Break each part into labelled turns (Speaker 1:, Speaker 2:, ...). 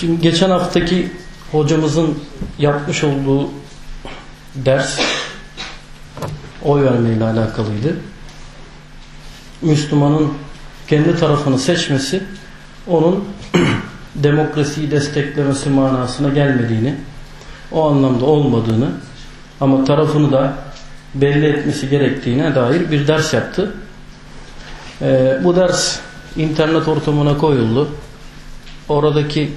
Speaker 1: Şimdi geçen haftaki hocamızın yapmış olduğu ders oy vermeyle alakalıydı. Müslümanın kendi tarafını seçmesi onun demokrasiyi desteklemesi manasına gelmediğini, o anlamda olmadığını ama tarafını da belli etmesi gerektiğine dair bir ders yaptı. Ee, bu ders internet ortamına koyuldu. Oradaki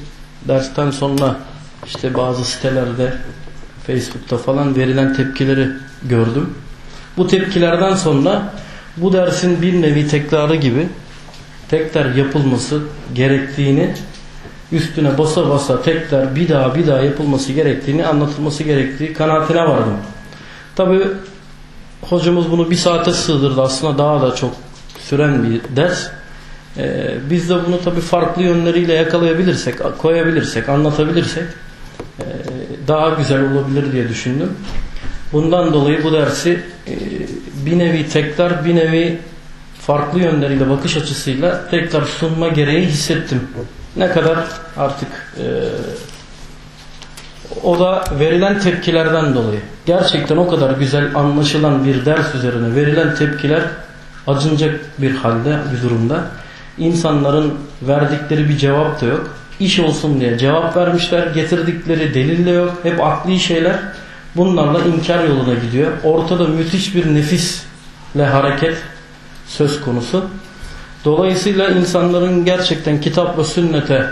Speaker 1: dersten sonra işte bazı sitelerde Facebook'ta falan verilen tepkileri gördüm. Bu tepkilerden sonra bu dersin bir nevi tekrarı gibi tekrar yapılması gerektiğini üstüne basa basa tekrar bir daha bir daha yapılması gerektiğini anlatılması gerektiği kanaatine vardım. Tabi hocamız bunu bir saate sığdırdı aslında daha da çok süren bir ders. Ee, biz de bunu tabi farklı yönleriyle yakalayabilirsek, koyabilirsek, anlatabilirsek e, daha güzel olabilir diye düşündüm. Bundan dolayı bu dersi e, bir nevi tekrar, bir nevi farklı yönleriyle, bakış açısıyla tekrar sunma gereği hissettim. Ne kadar artık e, o da verilen tepkilerden dolayı. Gerçekten o kadar güzel anlaşılan bir ders üzerine verilen tepkiler acınacak bir halde, bir durumda. İnsanların verdikleri bir cevap da yok. İş olsun diye cevap vermişler. Getirdikleri delil de yok. Hep akli şeyler. Bunlarla inkar yoluna gidiyor. Ortada müthiş bir nefisle hareket söz konusu. Dolayısıyla insanların gerçekten kitap ve sünnete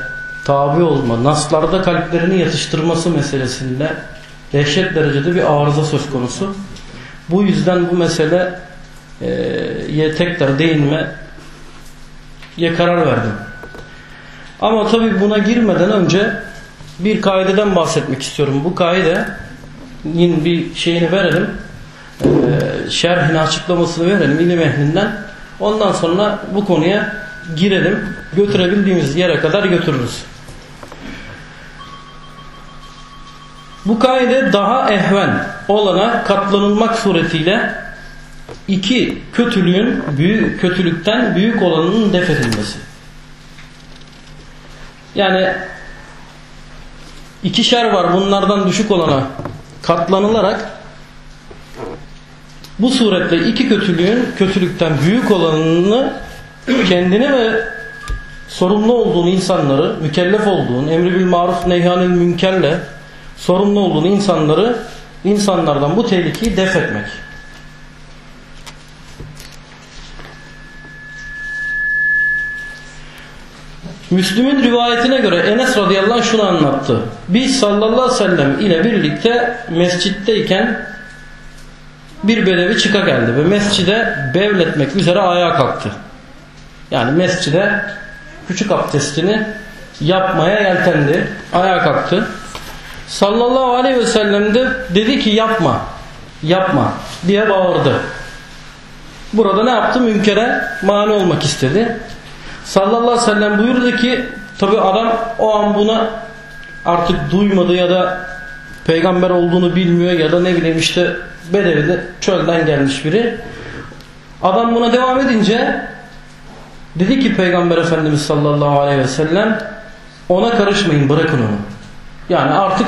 Speaker 1: tabi olma, naslarda kalplerini yatıştırması meselesinde dehşet derecede bir arıza söz konusu. Bu yüzden bu meseleye tekrar değinme ye karar verdim. Ama tabi buna girmeden önce bir kaideden bahsetmek istiyorum. Bu kaide yine bir şeyini verelim. Ee, şerhini açıklamasını verelim ilim ehlinden. Ondan sonra bu konuya girelim. Götürebildiğimiz yere kadar götürürüz. Bu kaide daha ehven olana katlanılmak suretiyle iki kötülüğün büyük kötülükten büyük olanının def. Yani iki şer var bunlardan düşük olana katlanılarak bu suretle iki kötülüğün kötülükten büyük olanını kendini ve sorumlu olduğun insanları, mükellef olduğun, emri bil maruf neyhanil münkerle sorumlu olduğun insanları insanlardan bu tehlikeyi def etmek. Müslüm'ün rivayetine göre Enes radıyallahu anh şunu anlattı. Biz sallallahu aleyhi ve sellem ile birlikte mescitteyken bir bedevi çıka geldi ve mescide bevletmek üzere ayağa kalktı. Yani mescide küçük abdestini yapmaya yeltendi. Ayağa kalktı. Sallallahu aleyhi ve sellem de dedi ki yapma, yapma diye bağırdı. Burada ne yaptı? Münkere mani olmak istedi. Sallallahu aleyhi ve sellem buyurdu ki tabi adam o an buna artık duymadı ya da peygamber olduğunu bilmiyor ya da ne bileyim işte Bedevi'de çölden gelmiş biri. Adam buna devam edince dedi ki Peygamber Efendimiz sallallahu aleyhi ve sellem ona karışmayın bırakın onu. Yani artık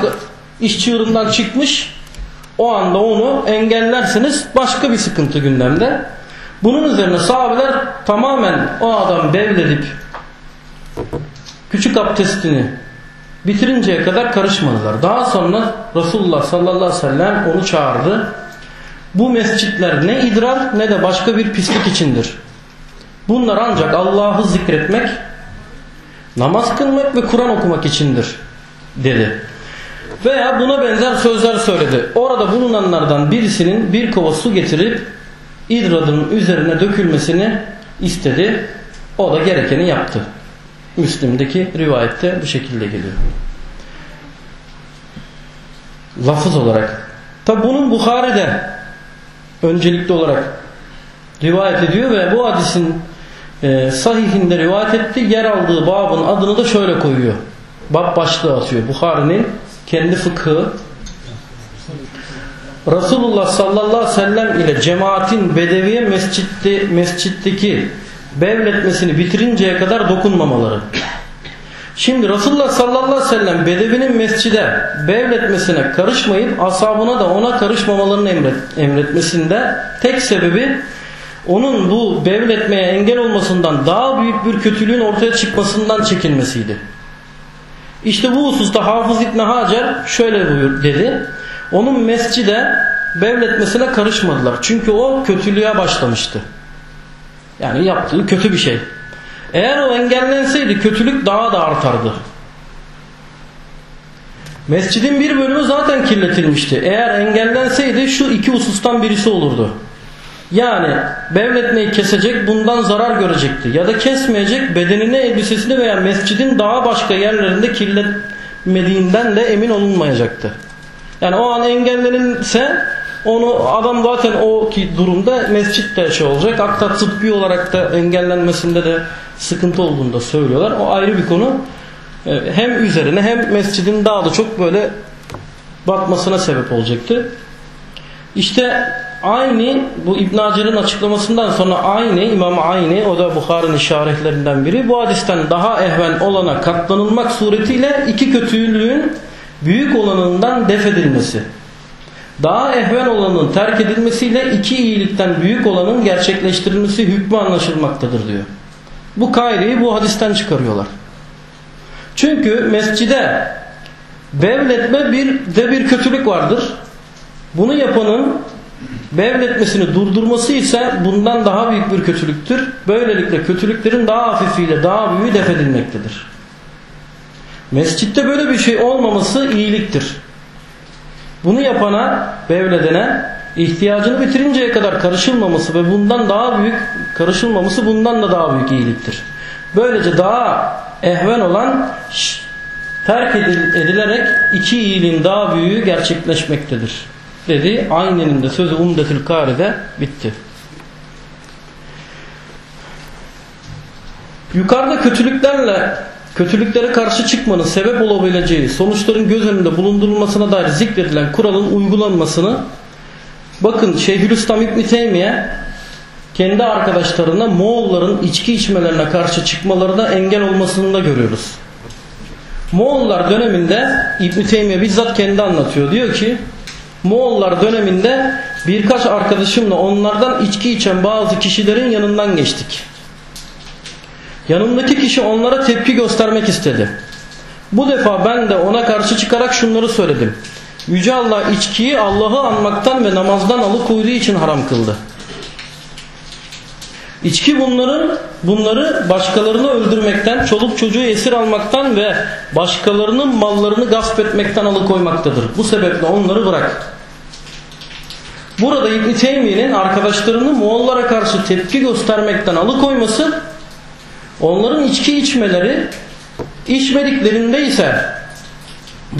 Speaker 1: iş çığırından çıkmış o anda onu engellerseniz başka bir sıkıntı gündemde. Bunun üzerine sahabeler tamamen o adam bevledip küçük abdestini bitirinceye kadar karışmadılar. Daha sonra Resulullah sallallahu aleyhi ve sellem onu çağırdı. Bu mescitler ne idrar ne de başka bir pislik içindir. Bunlar ancak Allah'ı zikretmek, namaz kılmak ve Kur'an okumak içindir dedi. Veya buna benzer sözler söyledi. Orada bulunanlardan birisinin bir kova su getirip idradın üzerine dökülmesini istedi. O da gerekeni yaptı. Müslim'deki rivayette bu şekilde geliyor. Lafız olarak. Tabi bunun Bukhari'de öncelikli olarak rivayet ediyor ve bu hadisin e, sahihinde rivayet etti. Yer aldığı babın adını da şöyle koyuyor. Bab başlığı atıyor. Bukhari'nin kendi fıkhı Resulullah sallallahu aleyhi ve sellem ile cemaatin bedeviye mescitte, mescitteki bevletmesini bitirinceye kadar dokunmamaları. Şimdi Resulullah sallallahu aleyhi ve sellem bedevinin mescide bevletmesine karışmayıp ashabına da ona karışmamalarını emret, emretmesinde tek sebebi onun bu bevletmeye engel olmasından daha büyük bir kötülüğün ortaya çıkmasından çekinmesiydi. İşte bu hususta Hafız İbni Hacer şöyle buyur dedi. Onun mescide bevletmesine karışmadılar. Çünkü o kötülüğe başlamıştı. Yani yaptığı kötü bir şey. Eğer o engellenseydi kötülük daha da artardı. Mescidin bir bölümü zaten kirletilmişti. Eğer engellenseydi şu iki husustan birisi olurdu. Yani bevletmeyi kesecek bundan zarar görecekti. Ya da kesmeyecek bedenini elbisesini veya mescidin daha başka yerlerinde kirletmediğinden de emin olunmayacaktı. Yani o an engellenirse onu adam zaten o ki durumda mescitte şey olacak. Hatta tıbbi olarak da engellenmesinde de sıkıntı olduğunu da söylüyorlar. O ayrı bir konu. Ee, hem üzerine hem mescidin daha da çok böyle batmasına sebep olacaktı. İşte aynı bu İbn Hacer'in açıklamasından sonra aynı İmam Aynı o da Bukhari'nin şarihlerinden biri bu hadisten daha ehven olana katlanılmak suretiyle iki kötülüğün büyük olanından def edilmesi. Daha ehven olanın terk edilmesiyle iki iyilikten büyük olanın gerçekleştirilmesi hükmü anlaşılmaktadır diyor. Bu kaideyi bu hadisten çıkarıyorlar. Çünkü mescide bevletme bir de bir kötülük vardır. Bunu yapanın bevletmesini durdurması ise bundan daha büyük bir kötülüktür. Böylelikle kötülüklerin daha hafifiyle daha büyüğü def edilmektedir. Mescitte böyle bir şey olmaması iyiliktir. Bunu yapana, bevledene ihtiyacını bitirinceye kadar karışılmaması ve bundan daha büyük karışılmaması bundan da daha büyük iyiliktir. Böylece daha ehven olan terk edilerek iki iyiliğin daha büyüğü gerçekleşmektedir. Dedi. Aynenin de sözü Umdetül Kari'de bitti. Yukarıda kötülüklerle kötülüklere karşı çıkmanın sebep olabileceği sonuçların göz önünde bulundurulmasına dair zikredilen kuralın uygulanmasını bakın Şeyhülislam İbni Teymiye kendi arkadaşlarına Moğolların içki içmelerine karşı çıkmalarına engel olmasını da görüyoruz. Moğollar döneminde İbn Teymiye bizzat kendi anlatıyor. Diyor ki Moğollar döneminde birkaç arkadaşımla onlardan içki içen bazı kişilerin yanından geçtik. Yanındaki kişi onlara tepki göstermek istedi. Bu defa ben de ona karşı çıkarak şunları söyledim. Yüce Allah içkiyi Allah'ı anmaktan ve namazdan alıkoyduğu için haram kıldı. İçki bunların bunları başkalarını öldürmekten, çoluk çocuğu esir almaktan ve başkalarının mallarını gasp etmekten alıkoymaktadır. Bu sebeple onları bırak. Burada İbn Teymiye'nin arkadaşlarını Moğollara karşı tepki göstermekten alıkoyması Onların içki içmeleri içmediklerinde ise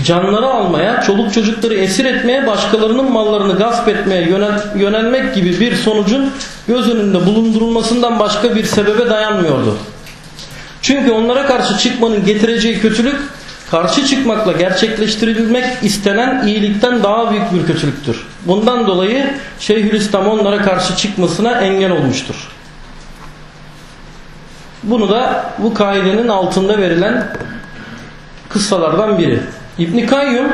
Speaker 1: canları almaya, çoluk çocukları esir etmeye, başkalarının mallarını gasp etmeye yönelmek gibi bir sonucun göz önünde bulundurulmasından başka bir sebebe dayanmıyordu. Çünkü onlara karşı çıkmanın getireceği kötülük karşı çıkmakla gerçekleştirilmek istenen iyilikten daha büyük bir kötülüktür. Bundan dolayı Şeyhülislam onlara karşı çıkmasına engel olmuştur. Bunu da bu kaidenin altında verilen kıssalardan biri. İbn Kayyum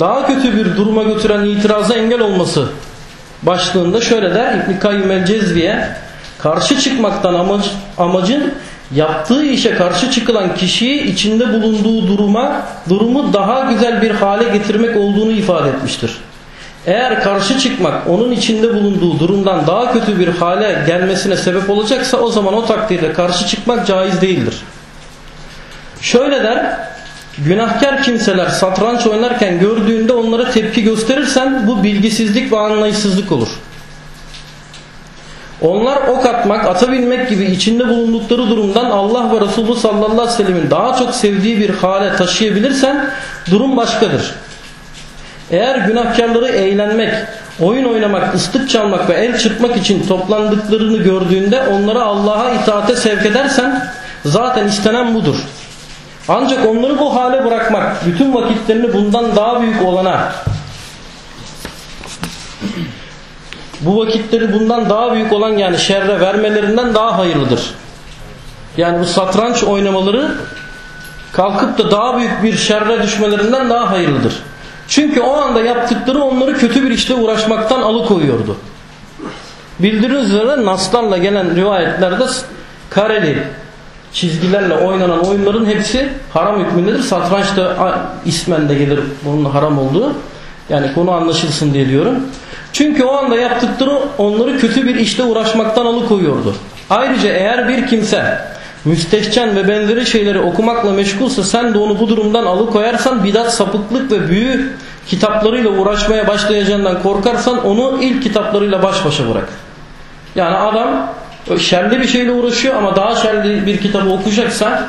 Speaker 1: daha kötü bir duruma götüren itiraza engel olması başlığında şöyle der İbn Kayyum el-Cezviye karşı çıkmaktan amacı, amacın yaptığı işe karşı çıkılan kişiyi içinde bulunduğu duruma durumu daha güzel bir hale getirmek olduğunu ifade etmiştir. Eğer karşı çıkmak onun içinde bulunduğu durumdan daha kötü bir hale gelmesine sebep olacaksa o zaman o takdirde karşı çıkmak caiz değildir. Şöyle der, günahkar kimseler satranç oynarken gördüğünde onlara tepki gösterirsen bu bilgisizlik ve anlayışsızlık olur. Onlar ok atmak, atabilmek gibi içinde bulundukları durumdan Allah ve Resulü sallallahu aleyhi ve sellemin daha çok sevdiği bir hale taşıyabilirsen durum başkadır. Eğer günahkarları eğlenmek, oyun oynamak, ıslık çalmak ve el çırpmak için toplandıklarını gördüğünde onları Allah'a itaate sevk edersen zaten istenen budur. Ancak onları bu hale bırakmak, bütün vakitlerini bundan daha büyük olana, bu vakitleri bundan daha büyük olan yani şerre vermelerinden daha hayırlıdır. Yani bu satranç oynamaları kalkıp da daha büyük bir şerre düşmelerinden daha hayırlıdır. Çünkü o anda yaptıkları onları kötü bir işle uğraşmaktan alıkoyuyordu. Bildiğiniz üzere naslarla gelen rivayetlerde kareli çizgilerle oynanan oyunların hepsi haram hükmündedir. Satranç da ismen de gelir bunun haram olduğu. Yani konu anlaşılsın diye diyorum. Çünkü o anda yaptıkları onları kötü bir işle uğraşmaktan alıkoyuyordu. Ayrıca eğer bir kimse müstehcen ve benzeri şeyleri okumakla meşgulsa sen de onu bu durumdan alıkoyarsan bidat, sapıklık ve büyü kitaplarıyla uğraşmaya başlayacağından korkarsan onu ilk kitaplarıyla baş başa bırak. Yani adam şerli bir şeyle uğraşıyor ama daha şerli bir kitabı okuyacaksa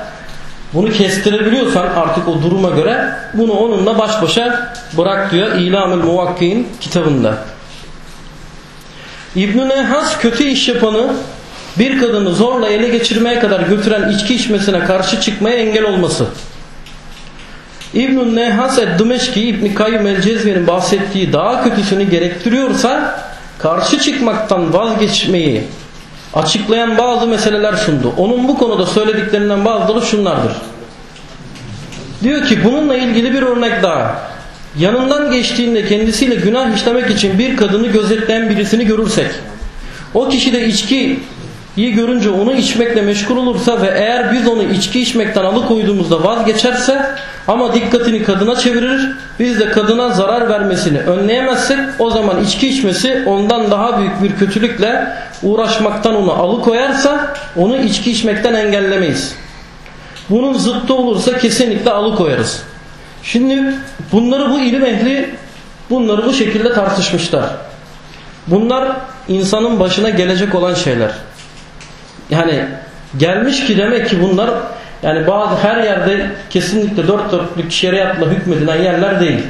Speaker 1: bunu kestirebiliyorsan artık o duruma göre bunu onunla baş başa bırak diyor İlamül Muvakki'in kitabında. İbn-i Nehas kötü iş yapanı bir kadını zorla ele geçirmeye kadar götüren içki içmesine karşı çıkmaya engel olması. İbn-i Nehas Eddimeşki İbn-i Kayyum el-Cezvi'nin bahsettiği daha kötüsünü gerektiriyorsa karşı çıkmaktan vazgeçmeyi açıklayan bazı meseleler sundu. Onun bu konuda söylediklerinden bazıları şunlardır. Diyor ki bununla ilgili bir örnek daha. Yanından geçtiğinde kendisiyle günah işlemek için bir kadını gözetleyen birisini görürsek o kişi de içkiyi görünce onu içmekle meşgul olursa ve eğer biz onu içki içmekten alıkoyduğumuzda vazgeçerse ama dikkatini kadına çevirir biz de kadına zarar vermesini önleyemezsek o zaman içki içmesi ondan daha büyük bir kötülükle uğraşmaktan onu alıkoyarsa onu içki içmekten engellemeyiz. Bunun zıttı olursa kesinlikle alıkoyarız. Şimdi bunları bu ilim ehli bunları bu şekilde tartışmışlar. Bunlar insanın başına gelecek olan şeyler. Yani gelmiş ki demek ki bunlar yani bazı her yerde kesinlikle dört dörtlük şeriatla hükmedilen yerler değil.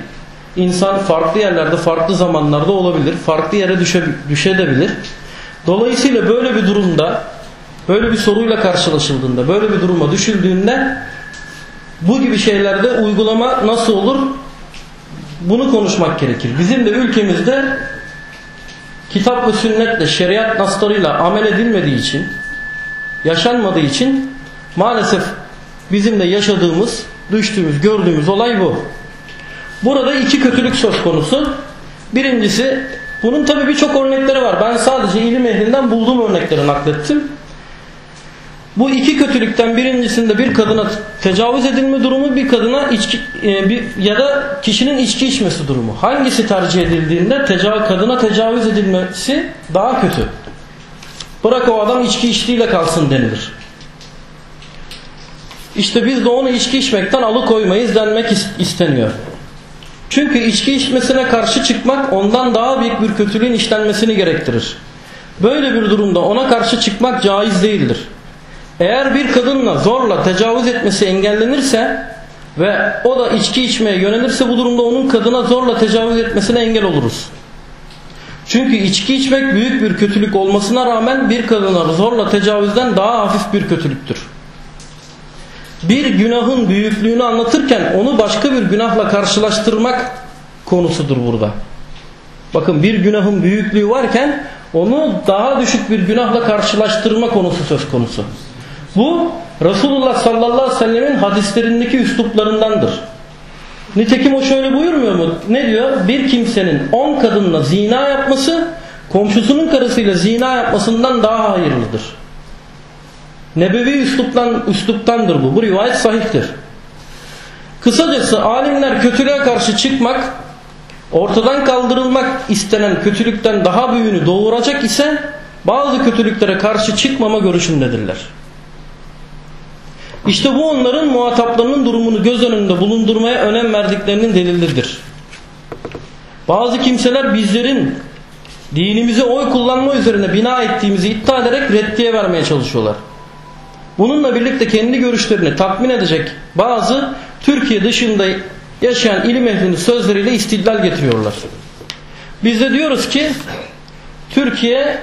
Speaker 1: İnsan farklı yerlerde farklı zamanlarda olabilir. Farklı yere düşe, düşebilir. Dolayısıyla böyle bir durumda böyle bir soruyla karşılaşıldığında böyle bir duruma düşüldüğünde bu gibi şeylerde uygulama nasıl olur? Bunu konuşmak gerekir. Bizim de ülkemizde kitap ve sünnetle, şeriat naslarıyla amel edilmediği için, yaşanmadığı için maalesef bizim de yaşadığımız, düştüğümüz, gördüğümüz olay bu. Burada iki kötülük söz konusu. Birincisi, bunun tabi birçok örnekleri var. Ben sadece ilim ehlinden bulduğum örnekleri naklettim. Bu iki kötülükten birincisinde bir kadına tecavüz edilme durumu, bir kadına içki e, bir, ya da kişinin içki içmesi durumu. Hangisi tercih edildiğinde tecavüz, kadına tecavüz edilmesi daha kötü. Bırak o adam içki içtiğiyle kalsın denilir. İşte biz de onu içki içmekten alıkoymayız denmek isteniyor. Çünkü içki içmesine karşı çıkmak ondan daha büyük bir kötülüğün işlenmesini gerektirir. Böyle bir durumda ona karşı çıkmak caiz değildir. Eğer bir kadınla zorla tecavüz etmesi engellenirse ve o da içki içmeye yönelirse bu durumda onun kadına zorla tecavüz etmesine engel oluruz. Çünkü içki içmek büyük bir kötülük olmasına rağmen bir kadına zorla tecavüzden daha hafif bir kötülüktür. Bir günahın büyüklüğünü anlatırken onu başka bir günahla karşılaştırmak konusudur burada. Bakın bir günahın büyüklüğü varken onu daha düşük bir günahla karşılaştırma konusu söz konusu. Bu Resulullah sallallahu aleyhi ve sellemin hadislerindeki üsluplarındandır. Nitekim o şöyle buyurmuyor mu? Ne diyor? Bir kimsenin on kadınla zina yapması komşusunun karısıyla zina yapmasından daha hayırlıdır. Nebevi üsluptan, üsluptandır bu. Bu rivayet sahihtir. Kısacası alimler kötülüğe karşı çıkmak, ortadan kaldırılmak istenen kötülükten daha büyüğünü doğuracak ise bazı kötülüklere karşı çıkmama görüşündedirler. İşte bu onların muhataplarının durumunu göz önünde bulundurmaya önem verdiklerinin delilidir. Bazı kimseler bizlerin dinimize oy kullanma üzerine bina ettiğimizi iddia ederek reddiye vermeye çalışıyorlar. Bununla birlikte kendi görüşlerini tatmin edecek bazı Türkiye dışında yaşayan ilim ehlinin sözleriyle istidlal getiriyorlar. Biz de diyoruz ki Türkiye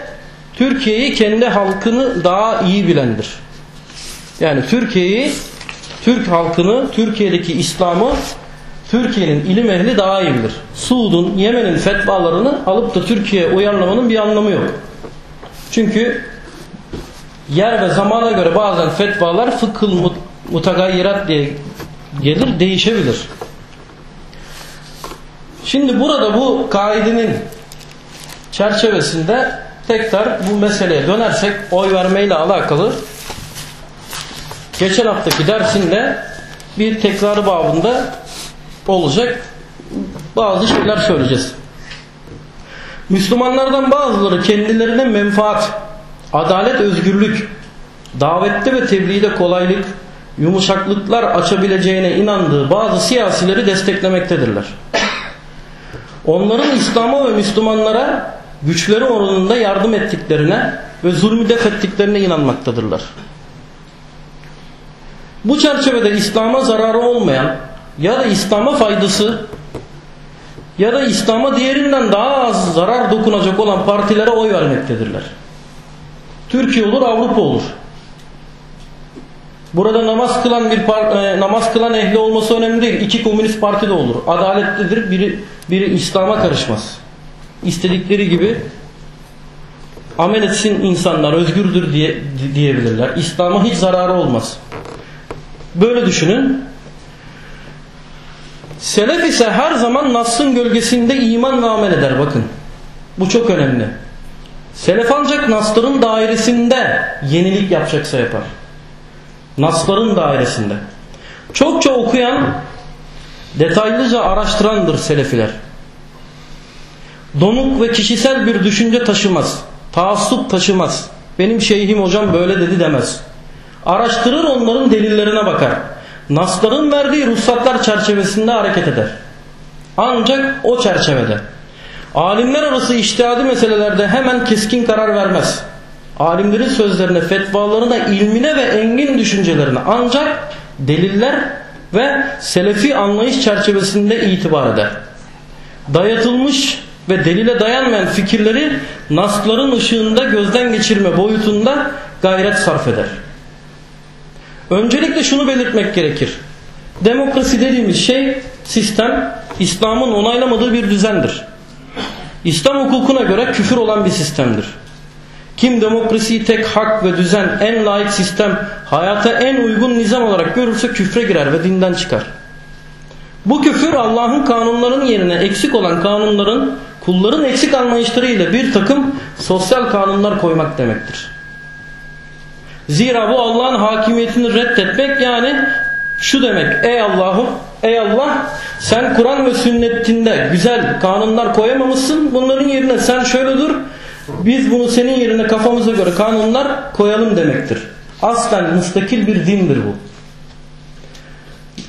Speaker 1: Türkiye'yi kendi halkını daha iyi bilendir. Yani Türkiye'yi Türk halkını, Türkiye'deki İslam'ı Türkiye'nin ilim ehli daha iyi bilir. Suud'un, Yemen'in fetvalarını alıp da Türkiye'ye uyarlamanın bir anlamı yok. Çünkü yer ve zamana göre bazen fetvalar fıkhıl mutagayyirat diye gelir, değişebilir. Şimdi burada bu kaidenin çerçevesinde tekrar bu meseleye dönersek oy vermeyle alakalı geçen haftaki dersinde bir tekrarı babında olacak bazı şeyler söyleyeceğiz. Müslümanlardan bazıları kendilerine menfaat, adalet, özgürlük, davette ve tebliğde kolaylık, yumuşaklıklar açabileceğine inandığı bazı siyasileri desteklemektedirler. Onların İslam'a ve Müslümanlara güçleri oranında yardım ettiklerine ve zulmü def ettiklerine inanmaktadırlar. Bu çerçevede İslam'a zararı olmayan ya da İslam'a faydası ya da İslam'a diğerinden daha az zarar dokunacak olan partilere oy vermektedirler. Türkiye olur, Avrupa olur. Burada namaz kılan bir e, namaz kılan ehli olması önemli değil. İki komünist parti de olur. Adaletlidir. Biri biri İslam'a karışmaz. İstedikleri gibi amel etsin insanlar özgürdür diye diyebilirler. İslam'a hiç zararı olmaz. Böyle düşünün. Selef ise her zaman Nas'ın gölgesinde iman ve amel eder bakın. Bu çok önemli. Selef ancak Nas'ların dairesinde yenilik yapacaksa yapar. Nas'ların dairesinde. Çokça okuyan, detaylıca araştırandır Selefiler. Donuk ve kişisel bir düşünce taşımaz. Taassup taşımaz. Benim şeyhim hocam böyle dedi demez. Araştırır onların delillerine bakar. Nasların verdiği ruhsatlar çerçevesinde hareket eder. Ancak o çerçevede. Alimler arası iştihadi meselelerde hemen keskin karar vermez. Alimlerin sözlerine, fetvalarına, ilmine ve engin düşüncelerine ancak deliller ve selefi anlayış çerçevesinde itibar eder. Dayatılmış ve delile dayanmayan fikirleri nasların ışığında gözden geçirme boyutunda gayret sarf eder. Öncelikle şunu belirtmek gerekir. Demokrasi dediğimiz şey sistem İslam'ın onaylamadığı bir düzendir. İslam hukukuna göre küfür olan bir sistemdir. Kim demokrasiyi tek hak ve düzen, en layık sistem, hayata en uygun nizam olarak görürse küfre girer ve dinden çıkar. Bu küfür Allah'ın kanunlarının yerine eksik olan kanunların, kulların eksik anlayışlarıyla bir takım sosyal kanunlar koymak demektir. Zira bu Allah'ın hakimiyetini reddetmek yani şu demek ey Allah'ım ey Allah sen Kur'an ve sünnetinde güzel kanunlar koyamamışsın bunların yerine sen şöyle dur biz bunu senin yerine kafamıza göre kanunlar koyalım demektir. Aslen müstakil bir dindir bu.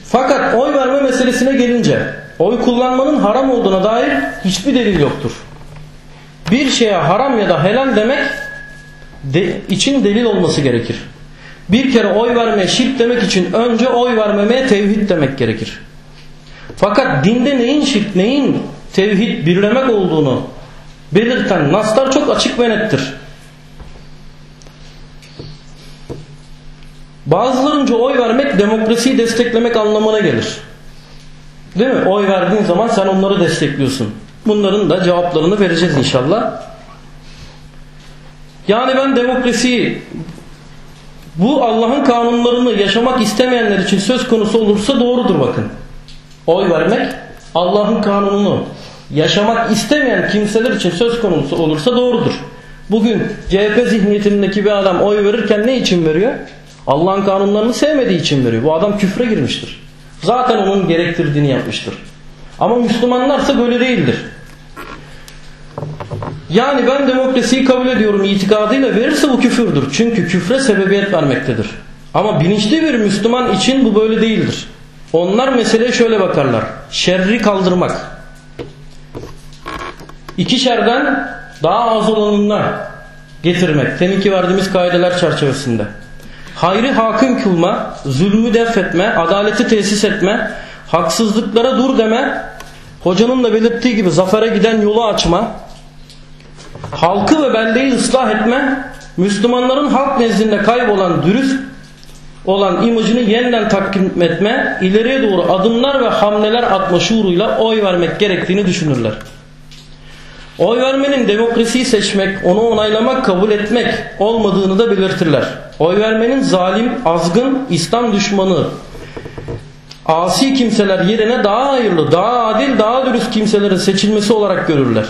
Speaker 1: Fakat oy verme meselesine gelince oy kullanmanın haram olduğuna dair hiçbir delil yoktur. Bir şeye haram ya da helal demek de, için delil olması gerekir. Bir kere oy vermeye şirk demek için önce oy vermemeye tevhid demek gerekir. Fakat dinde neyin şirk neyin tevhid birlemek olduğunu belirten naslar çok açık ve nettir. Bazılarınca oy vermek demokrasiyi desteklemek anlamına gelir. Değil mi? Oy verdiğin zaman sen onları destekliyorsun. Bunların da cevaplarını vereceğiz inşallah. Yani ben demokrasiyi bu Allah'ın kanunlarını yaşamak istemeyenler için söz konusu olursa doğrudur bakın. Oy vermek Allah'ın kanununu yaşamak istemeyen kimseler için söz konusu olursa doğrudur. Bugün CHP zihniyetindeki bir adam oy verirken ne için veriyor? Allah'ın kanunlarını sevmediği için veriyor. Bu adam küfre girmiştir. Zaten onun gerektirdiğini yapmıştır. Ama Müslümanlarsa böyle değildir. Yani ben demokrasiyi kabul ediyorum itikadıyla verirse bu küfürdür. Çünkü küfre sebebiyet vermektedir. Ama bilinçli bir Müslüman için bu böyle değildir. Onlar meseleye şöyle bakarlar. Şerri kaldırmak. İki şerden daha az olanına getirmek. Teminki verdiğimiz kaideler çerçevesinde. Hayrı hakim kılma, zulmü def etme, adaleti tesis etme, haksızlıklara dur deme, hocanın da belirttiği gibi zafere giden yolu açma, halkı ve beldeyi ıslah etme, Müslümanların halk nezdinde kaybolan dürüst olan imajını yeniden takdim etme, ileriye doğru adımlar ve hamleler atma şuuruyla oy vermek gerektiğini düşünürler. Oy vermenin demokrasiyi seçmek, onu onaylamak, kabul etmek olmadığını da belirtirler. Oy vermenin zalim, azgın, İslam düşmanı, asi kimseler yerine daha hayırlı, daha adil, daha dürüst kimselerin seçilmesi olarak görürler.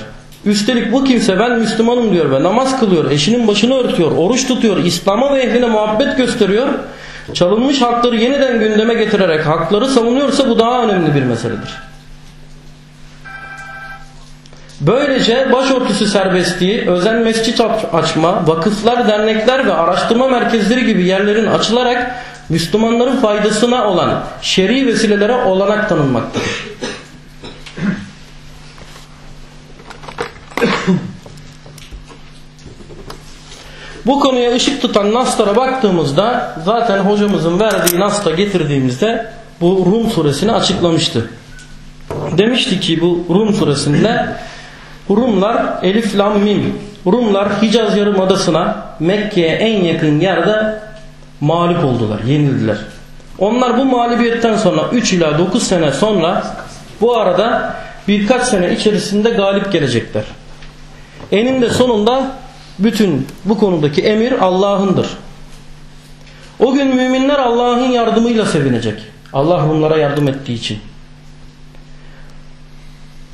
Speaker 1: Üstelik bu kimse ben Müslümanım diyor ve namaz kılıyor, eşinin başını örtüyor, oruç tutuyor, İslam'a ve ehline muhabbet gösteriyor. Çalınmış hakları yeniden gündeme getirerek hakları savunuyorsa bu daha önemli bir meseledir. Böylece başörtüsü serbestliği, özel mescit açma, vakıflar, dernekler ve araştırma merkezleri gibi yerlerin açılarak Müslümanların faydasına olan şer'i vesilelere olanak tanınmaktadır. Bu konuya ışık tutan naslara baktığımızda zaten hocamızın verdiği nasta getirdiğimizde bu Rum suresini açıklamıştı. Demişti ki bu Rum suresinde Rumlar Elif Lam Mim Rumlar Hicaz Yarımadası'na Mekke'ye en yakın yerde mağlup oldular, yenildiler. Onlar bu mağlubiyetten sonra 3 ila 9 sene sonra bu arada birkaç sene içerisinde galip gelecekler. Eninde sonunda bütün bu konudaki emir Allah'ındır. O gün müminler Allah'ın yardımıyla sevinecek. Allah Rumlara yardım ettiği için.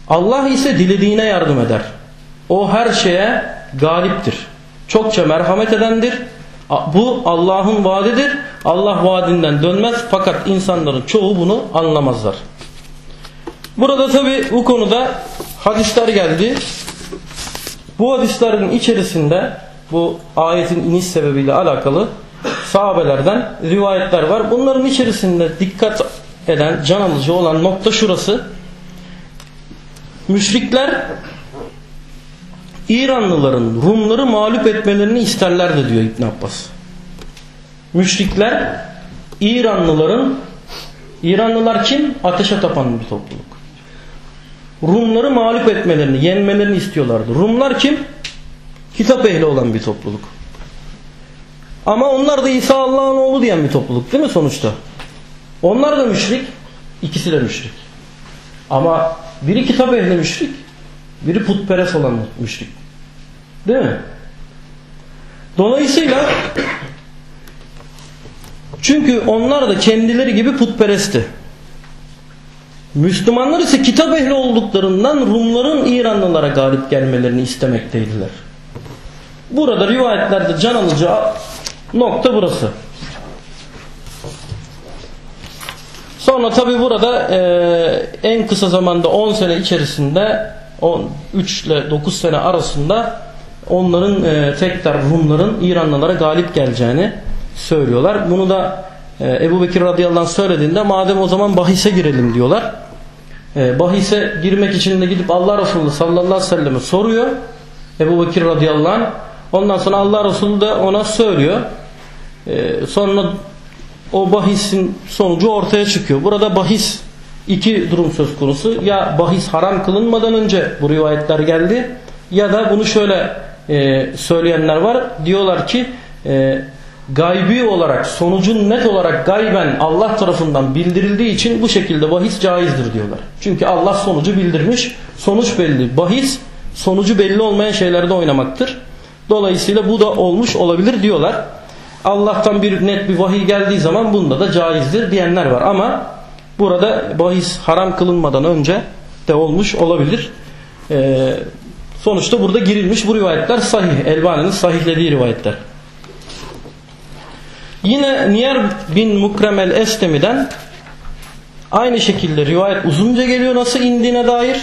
Speaker 1: Allah ise dilediğine yardım eder. O her şeye galiptir. Çokça merhamet edendir. Bu Allah'ın vaadidir. Allah vaadinden dönmez fakat insanların çoğu bunu anlamazlar. Burada tabi bu konuda hadisler geldi. Bu hadislerin içerisinde bu ayetin iniş sebebiyle alakalı sahabelerden rivayetler var. Bunların içerisinde dikkat eden, can alıcı olan nokta şurası. Müşrikler İranlıların Rumları mağlup etmelerini isterlerdi diyor İbn Abbas. Müşrikler İranlıların İranlılar kim? Ateşe tapan bir topluluk. Rumları mağlup etmelerini, yenmelerini istiyorlardı. Rumlar kim? Kitap ehli olan bir topluluk. Ama onlar da İsa Allah'ın oğlu diyen bir topluluk değil mi sonuçta? Onlar da müşrik, ikisi de müşrik. Ama biri kitap ehli müşrik, biri putperest olan müşrik. Değil mi? Dolayısıyla çünkü onlar da kendileri gibi putperestti. Müslümanlar ise kitap ehli olduklarından Rumların İranlılara galip gelmelerini istemekteydiler. Burada rivayetlerde can alıcı nokta burası. Sonra tabi burada e, en kısa zamanda 10 sene içerisinde 3 ile 9 sene arasında onların e, tekrar Rumların İranlılara galip geleceğini söylüyorlar. Bunu da Ebu Bekir radıyallahu anh söylediğinde madem o zaman bahise girelim diyorlar. E, bahise girmek için de gidip Allah Resulü sallallahu aleyhi ve selleme soruyor. Ebu Bekir radıyallahu anh. Ondan sonra Allah Resulü de ona söylüyor. E, sonra o bahisin sonucu ortaya çıkıyor. Burada bahis iki durum söz konusu. Ya bahis haram kılınmadan önce bu rivayetler geldi ya da bunu şöyle e, söyleyenler var. Diyorlar ki e, gaybi olarak sonucun net olarak gayben Allah tarafından bildirildiği için bu şekilde bahis caizdir diyorlar. Çünkü Allah sonucu bildirmiş. Sonuç belli. Bahis sonucu belli olmayan şeylerde oynamaktır. Dolayısıyla bu da olmuş olabilir diyorlar. Allah'tan bir net bir vahiy geldiği zaman bunda da caizdir diyenler var. Ama burada bahis haram kılınmadan önce de olmuş olabilir. Ee, sonuçta burada girilmiş bu rivayetler sahih. Elbani'nin sahihlediği rivayetler. Yine Niyer bin Mukremel Estemi'den aynı şekilde rivayet uzunca geliyor nasıl indiğine dair.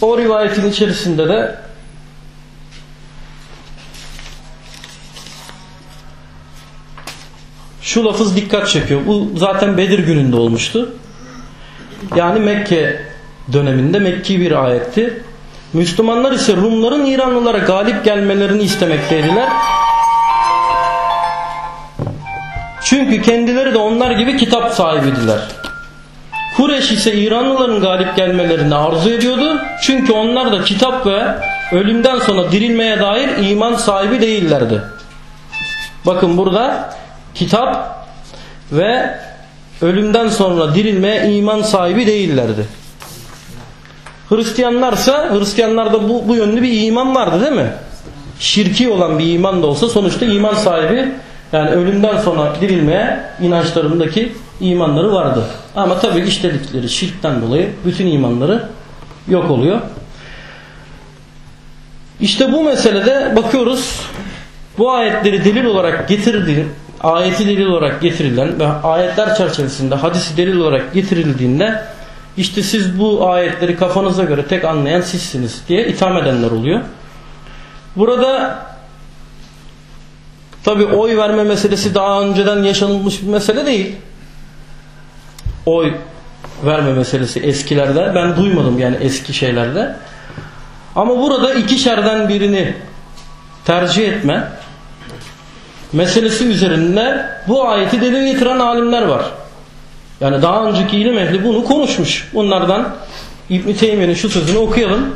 Speaker 1: O rivayetin içerisinde de şu lafız dikkat çekiyor. Bu zaten Bedir gününde olmuştu. Yani Mekke döneminde Mekki bir ayetti. Müslümanlar ise Rumların İranlılara galip gelmelerini istemekteydiler. Çünkü kendileri de onlar gibi kitap sahibidiler. Kureş ise İranlıların galip gelmelerini arzu ediyordu. Çünkü onlar da kitap ve ölümden sonra dirilmeye dair iman sahibi değillerdi. Bakın burada kitap ve ölümden sonra dirilmeye iman sahibi değillerdi. Hristiyanlarsa Hristiyanlarda bu, bu yönlü bir iman vardı değil mi? Şirki olan bir iman da olsa sonuçta iman sahibi yani ölümden sonra dirilmeye inançlarındaki imanları vardı. Ama tabi işledikleri şirkten dolayı bütün imanları yok oluyor. İşte bu meselede bakıyoruz bu ayetleri delil olarak getirdiği ayeti delil olarak getirilen ve ayetler çerçevesinde hadisi delil olarak getirildiğinde işte siz bu ayetleri kafanıza göre tek anlayan sizsiniz diye itham edenler oluyor. Burada tabi oy verme meselesi daha önceden yaşanılmış bir mesele değil. Oy verme meselesi eskilerde ben duymadım yani eski şeylerde. Ama burada iki şerden birini tercih etme meselesi üzerinde bu ayeti delil getiren alimler var. Yani daha önceki ilim ehli bunu konuşmuş. Bunlardan İbn Teymiye'nin şu sözünü okuyalım.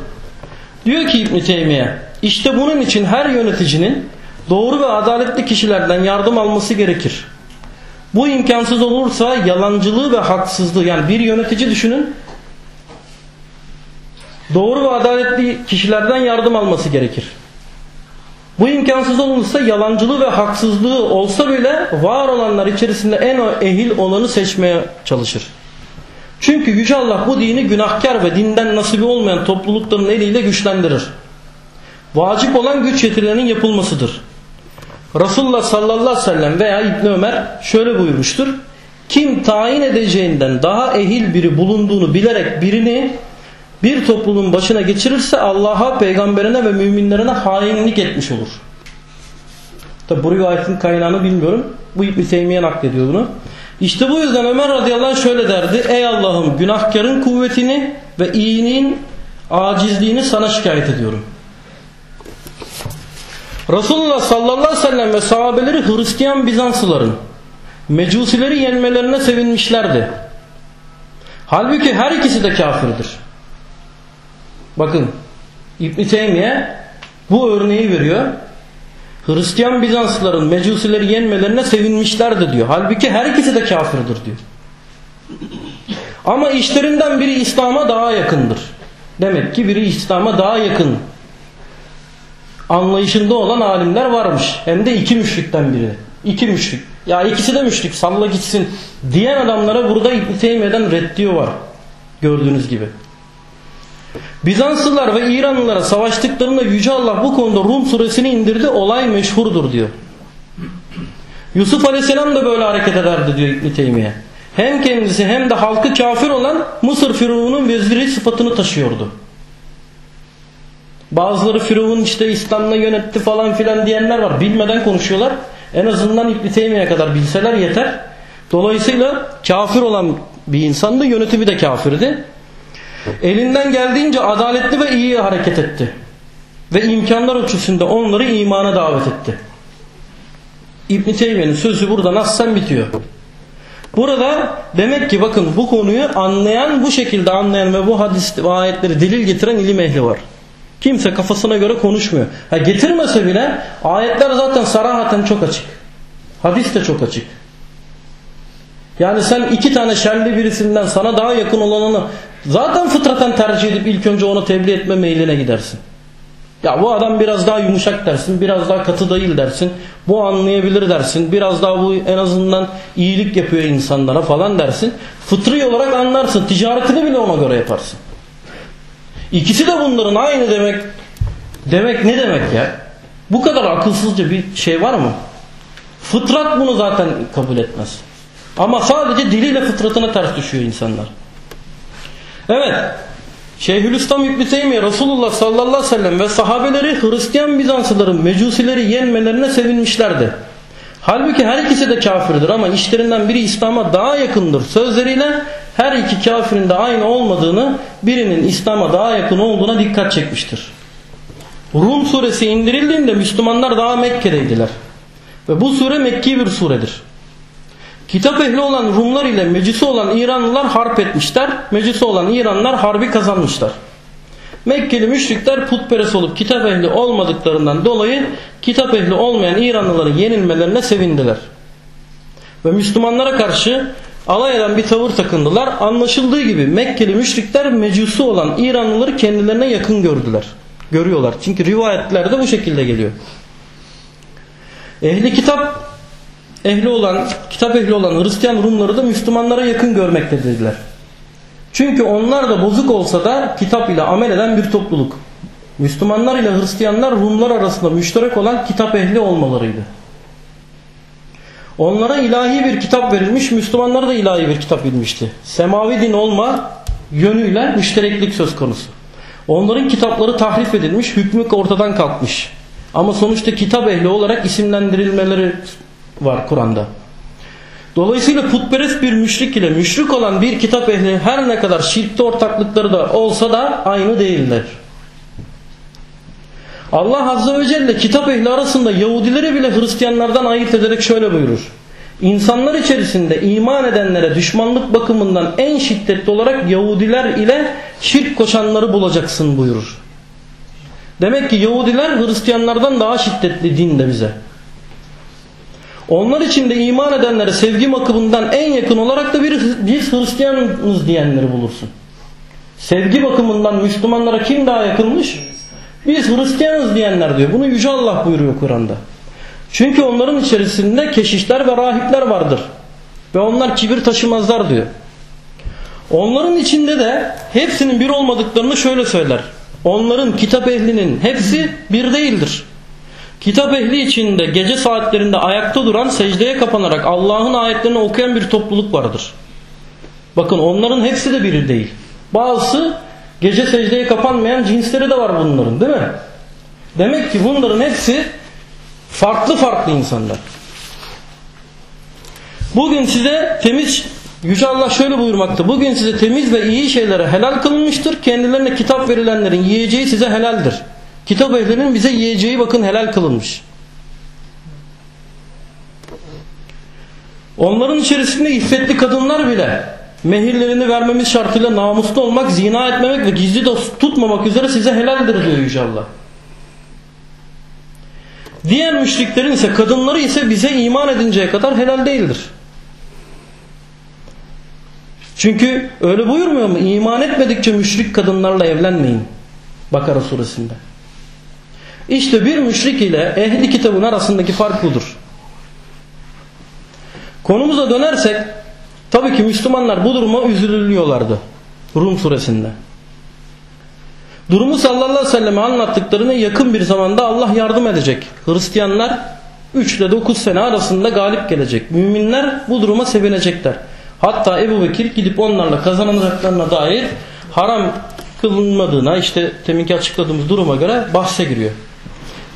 Speaker 1: Diyor ki İbn Teymiye, işte bunun için her yöneticinin doğru ve adaletli kişilerden yardım alması gerekir. Bu imkansız olursa yalancılığı ve haksızlığı yani bir yönetici düşünün doğru ve adaletli kişilerden yardım alması gerekir. Bu imkansız olursa yalancılığı ve haksızlığı olsa bile var olanlar içerisinde en ehil olanı seçmeye çalışır. Çünkü Yüce Allah bu dini günahkar ve dinden nasibi olmayan toplulukların eliyle güçlendirir. Vacip olan güç yetirilerinin yapılmasıdır. Resulullah sallallahu aleyhi ve sellem veya İbn Ömer şöyle buyurmuştur. Kim tayin edeceğinden daha ehil biri bulunduğunu bilerek birini bir toplumun başına geçirirse Allah'a, peygamberine ve müminlerine hainlik etmiş olur. Tabi bu rivayetin kaynağını bilmiyorum. Bu İbn-i Teymiye naklediyor bunu. İşte bu yüzden Ömer radıyallahu anh şöyle derdi. Ey Allah'ım günahkarın kuvvetini ve iyiliğin acizliğini sana şikayet ediyorum. Resulullah sallallahu aleyhi ve sellem ve sahabeleri Hristiyan Bizanslıların mecusileri yenmelerine sevinmişlerdi. Halbuki her ikisi de kafirdir. Bakın İbn Teymiye bu örneği veriyor. Hristiyan Bizanslıların mecusileri yenmelerine sevinmişlerdi diyor. Halbuki her ikisi de kafirdir diyor. Ama işlerinden biri İslam'a daha yakındır. Demek ki biri İslam'a daha yakın anlayışında olan alimler varmış. Hem de iki müşrikten biri. İki müşrik. Ya ikisi de müşrik salla gitsin diyen adamlara burada İbn Teymiye'den reddiyor var. Gördüğünüz gibi. Bizanslılar ve İranlılara savaştıklarında Yüce Allah bu konuda Rum suresini indirdi. Olay meşhurdur diyor. Yusuf Aleyhisselam da böyle hareket ederdi diyor İbn Teymiye. Hem kendisi hem de halkı kafir olan Mısır Firavun'un veziri sıfatını taşıyordu. Bazıları Firavun işte İslam'la yönetti falan filan diyenler var. Bilmeden konuşuyorlar. En azından İbn Teymiye kadar bilseler yeter. Dolayısıyla kafir olan bir insandı. Yönetimi de kafirdi. Elinden geldiğince adaletli ve iyi hareket etti. Ve imkanlar ölçüsünde onları imana davet etti. İbn Teymiye'nin sözü burada nasıl bitiyor. Burada demek ki bakın bu konuyu anlayan, bu şekilde anlayan ve bu hadis ve ayetleri delil getiren ilim ehli var. Kimse kafasına göre konuşmuyor. Ha getirmese bile ayetler zaten sarahaten çok açık. Hadis de çok açık. Yani sen iki tane şerli birisinden sana daha yakın olanını zaten fıtraten tercih edip ilk önce ona tebliğ etme meyline gidersin. Ya bu adam biraz daha yumuşak dersin, biraz daha katı değil dersin. Bu anlayabilir dersin. Biraz daha bu en azından iyilik yapıyor insanlara falan dersin. Fıtri olarak anlarsın. Ticaretini bile ona göre yaparsın. İkisi de bunların aynı demek. Demek ne demek ya? Bu kadar akılsızca bir şey var mı? Fıtrat bunu zaten kabul etmez. Ama sadece diliyle fıtratına ters düşüyor insanlar. Evet. Şeyhülislam İbni Teymiye Resulullah sallallahu aleyhi ve sellem ve sahabeleri Hristiyan Bizanslıların mecusileri yenmelerine sevinmişlerdi. Halbuki her ikisi de kafirdir ama işlerinden biri İslam'a daha yakındır sözleriyle her iki kafirin de aynı olmadığını birinin İslam'a daha yakın olduğuna dikkat çekmiştir. Rum suresi indirildiğinde Müslümanlar daha Mekke'deydiler. Ve bu sure Mekki bir suredir. Kitap ehli olan Rumlar ile mecisi olan İranlılar harp etmişler. Mecisi olan İranlılar harbi kazanmışlar. Mekkeli müşrikler putperest olup kitap ehli olmadıklarından dolayı kitap ehli olmayan İranlıların yenilmelerine sevindiler. Ve Müslümanlara karşı alay eden bir tavır takındılar. Anlaşıldığı gibi Mekkeli müşrikler mecusu olan İranlıları kendilerine yakın gördüler. Görüyorlar. Çünkü rivayetlerde bu şekilde geliyor. Ehli kitap ehli olan, kitap ehli olan Hristiyan Rumları da Müslümanlara yakın görmektedirler. Çünkü onlar da bozuk olsa da kitap ile amel eden bir topluluk. Müslümanlar ile Hristiyanlar Rumlar arasında müşterek olan kitap ehli olmalarıydı. Onlara ilahi bir kitap verilmiş, Müslümanlara da ilahi bir kitap verilmişti. Semavi din olma yönüyle müştereklik söz konusu. Onların kitapları tahrif edilmiş, hükmü ortadan kalkmış. Ama sonuçta kitap ehli olarak isimlendirilmeleri var Kur'an'da. Dolayısıyla putperest bir müşrik ile müşrik olan bir kitap ehli her ne kadar şirkte ortaklıkları da olsa da aynı değiller. Allah Azze ve Celle kitap ehli arasında Yahudileri bile Hristiyanlardan ayırt ederek şöyle buyurur. İnsanlar içerisinde iman edenlere düşmanlık bakımından en şiddetli olarak Yahudiler ile şirk koşanları bulacaksın buyurur. Demek ki Yahudiler Hristiyanlardan daha şiddetli dinde bize. Onlar için de iman edenlere sevgi bakımından en yakın olarak da bir, biz Hristiyanız diyenleri bulursun. Sevgi bakımından Müslümanlara kim daha yakınmış? Biz Hristiyanız diyenler diyor. Bunu Yüce Allah buyuruyor Kur'an'da. Çünkü onların içerisinde keşişler ve rahipler vardır. Ve onlar kibir taşımazlar diyor. Onların içinde de hepsinin bir olmadıklarını şöyle söyler. Onların kitap ehlinin hepsi bir değildir. Kitap ehli içinde gece saatlerinde ayakta duran secdeye kapanarak Allah'ın ayetlerini okuyan bir topluluk vardır. Bakın onların hepsi de biri değil. Bazısı gece secdeye kapanmayan cinsleri de var bunların değil mi? Demek ki bunların hepsi farklı farklı insanlar. Bugün size temiz Yüce Allah şöyle buyurmakta. Bugün size temiz ve iyi şeylere helal kılınmıştır. Kendilerine kitap verilenlerin yiyeceği size helaldir. Kitap ehlinin bize yiyeceği bakın helal kılınmış. Onların içerisinde iffetli kadınlar bile mehirlerini vermemiz şartıyla namuslu olmak, zina etmemek ve gizli dost tutmamak üzere size helaldir diyor Yüce Allah. Diğer müşriklerin ise kadınları ise bize iman edinceye kadar helal değildir. Çünkü öyle buyurmuyor mu? İman etmedikçe müşrik kadınlarla evlenmeyin. Bakara suresinde. İşte bir müşrik ile ehli kitabın arasındaki fark budur. Konumuza dönersek tabii ki Müslümanlar bu duruma üzülüyorlardı. Rum suresinde. Durumu sallallahu aleyhi ve selleme anlattıklarını yakın bir zamanda Allah yardım edecek. Hristiyanlar 3 ile 9 sene arasında galip gelecek. Müminler bu duruma sevinecekler. Hatta Ebu Bekir gidip onlarla kazanılacaklarına dair haram kılınmadığına işte teminki açıkladığımız duruma göre bahse giriyor.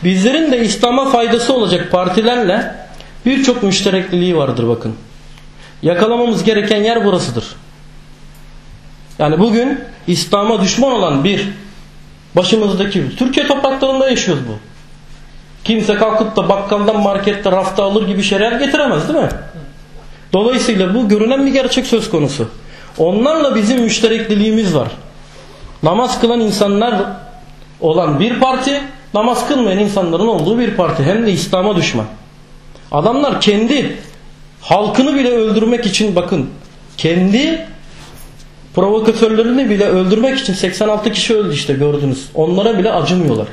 Speaker 1: Bizlerin de İslam'a faydası olacak partilerle birçok müşterekliliği vardır bakın. Yakalamamız gereken yer burasıdır. Yani bugün İslam'a düşman olan bir başımızdaki Türkiye topraklarında yaşıyoruz bu. Kimse kalkıp da bakkaldan markette rafta alır gibi şeriat getiremez değil mi? Dolayısıyla bu görünen bir gerçek söz konusu. Onlarla bizim müşterekliliğimiz var. Namaz kılan insanlar olan bir parti, namaz kılmayan insanların olduğu bir parti. Hem de İslam'a düşman. Adamlar kendi halkını bile öldürmek için bakın kendi provokatörlerini bile öldürmek için 86 kişi öldü işte gördünüz. Onlara bile acımıyorlar.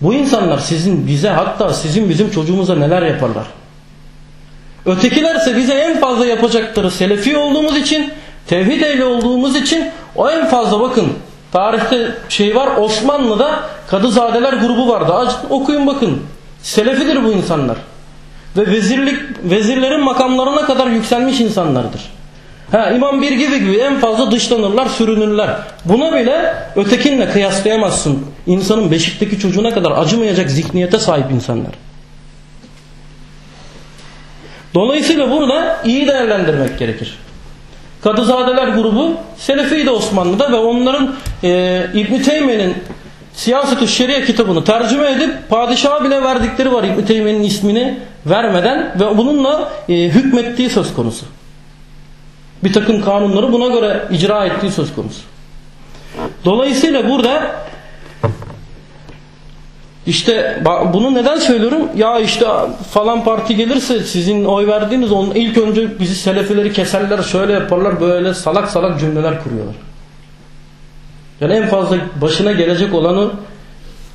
Speaker 1: Bu insanlar sizin bize hatta sizin bizim çocuğumuza neler yaparlar? Ötekilerse bize en fazla yapacakları selefi olduğumuz için, tevhid ehli olduğumuz için o en fazla bakın tarihte şey var Osmanlı'da Kadızadeler grubu vardı. Açın, okuyun bakın. Selefidir bu insanlar. Ve vezirlik vezirlerin makamlarına kadar yükselmiş insanlardır. Ha, İmam bir gibi en fazla dışlanırlar, sürünürler. Buna bile ötekinle kıyaslayamazsın. İnsanın beşikteki çocuğuna kadar acımayacak zihniyete sahip insanlar. Dolayısıyla burada iyi değerlendirmek gerekir. Kadızadeler grubu Selefiydi Osmanlı'da ve onların e, İbn Teymiye'nin Siyaset-ü Şeria kitabını tercüme edip padişaha bile verdikleri var İbn Teymiye'nin ismini vermeden ve bununla e, hükmettiği söz konusu. Bir takım kanunları buna göre icra ettiği söz konusu. Dolayısıyla burada işte bunu neden söylüyorum? Ya işte falan parti gelirse sizin oy verdiğiniz onun ilk önce bizi selefileri keserler, şöyle yaparlar, böyle salak salak cümleler kuruyorlar. Yani en fazla başına gelecek olanı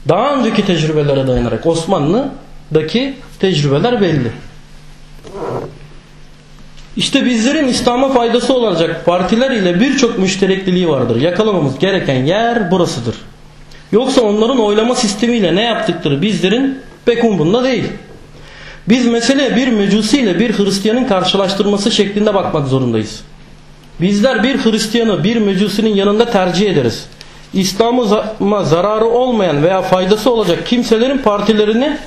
Speaker 1: daha önceki tecrübelere dayanarak Osmanlı'daki tecrübeler belli. İşte bizlerin İslam'a faydası olacak partiler ile birçok müşterekliliği vardır. Yakalamamız gereken yer burasıdır. Yoksa onların oylama sistemiyle ne yaptıkları bizlerin pek umrunda değil. Biz meseleye bir mecusi ile bir Hristiyanın karşılaştırması şeklinde bakmak zorundayız. Bizler bir Hristiyanı bir mecusinin yanında tercih ederiz. İslam'a zararı olmayan veya faydası olacak kimselerin partilerini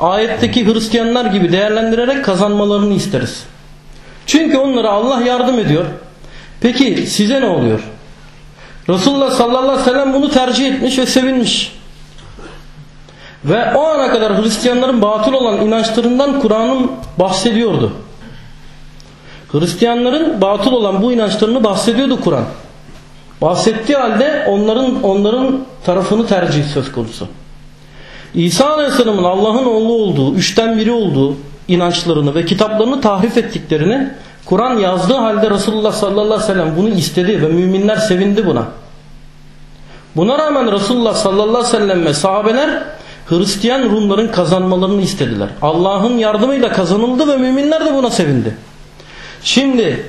Speaker 1: ayetteki Hristiyanlar gibi değerlendirerek kazanmalarını isteriz. Çünkü onlara Allah yardım ediyor. Peki size ne oluyor? Resulullah sallallahu aleyhi ve sellem bunu tercih etmiş ve sevinmiş. Ve o ana kadar Hristiyanların batıl olan inançlarından Kur'an'ın bahsediyordu. Hristiyanların batıl olan bu inançlarını bahsediyordu Kur'an. Bahsettiği halde onların onların tarafını tercih söz konusu. İsa Aleyhisselam'ın Allah'ın oğlu olduğu, üçten biri olduğu inançlarını ve kitaplarını tahrif ettiklerini Kur'an yazdığı halde Resulullah sallallahu aleyhi ve sellem bunu istedi ve müminler sevindi buna. Buna rağmen Resulullah sallallahu aleyhi ve sellem ve sahabeler Hristiyan Rumların kazanmalarını istediler. Allah'ın yardımıyla kazanıldı ve müminler de buna sevindi. Şimdi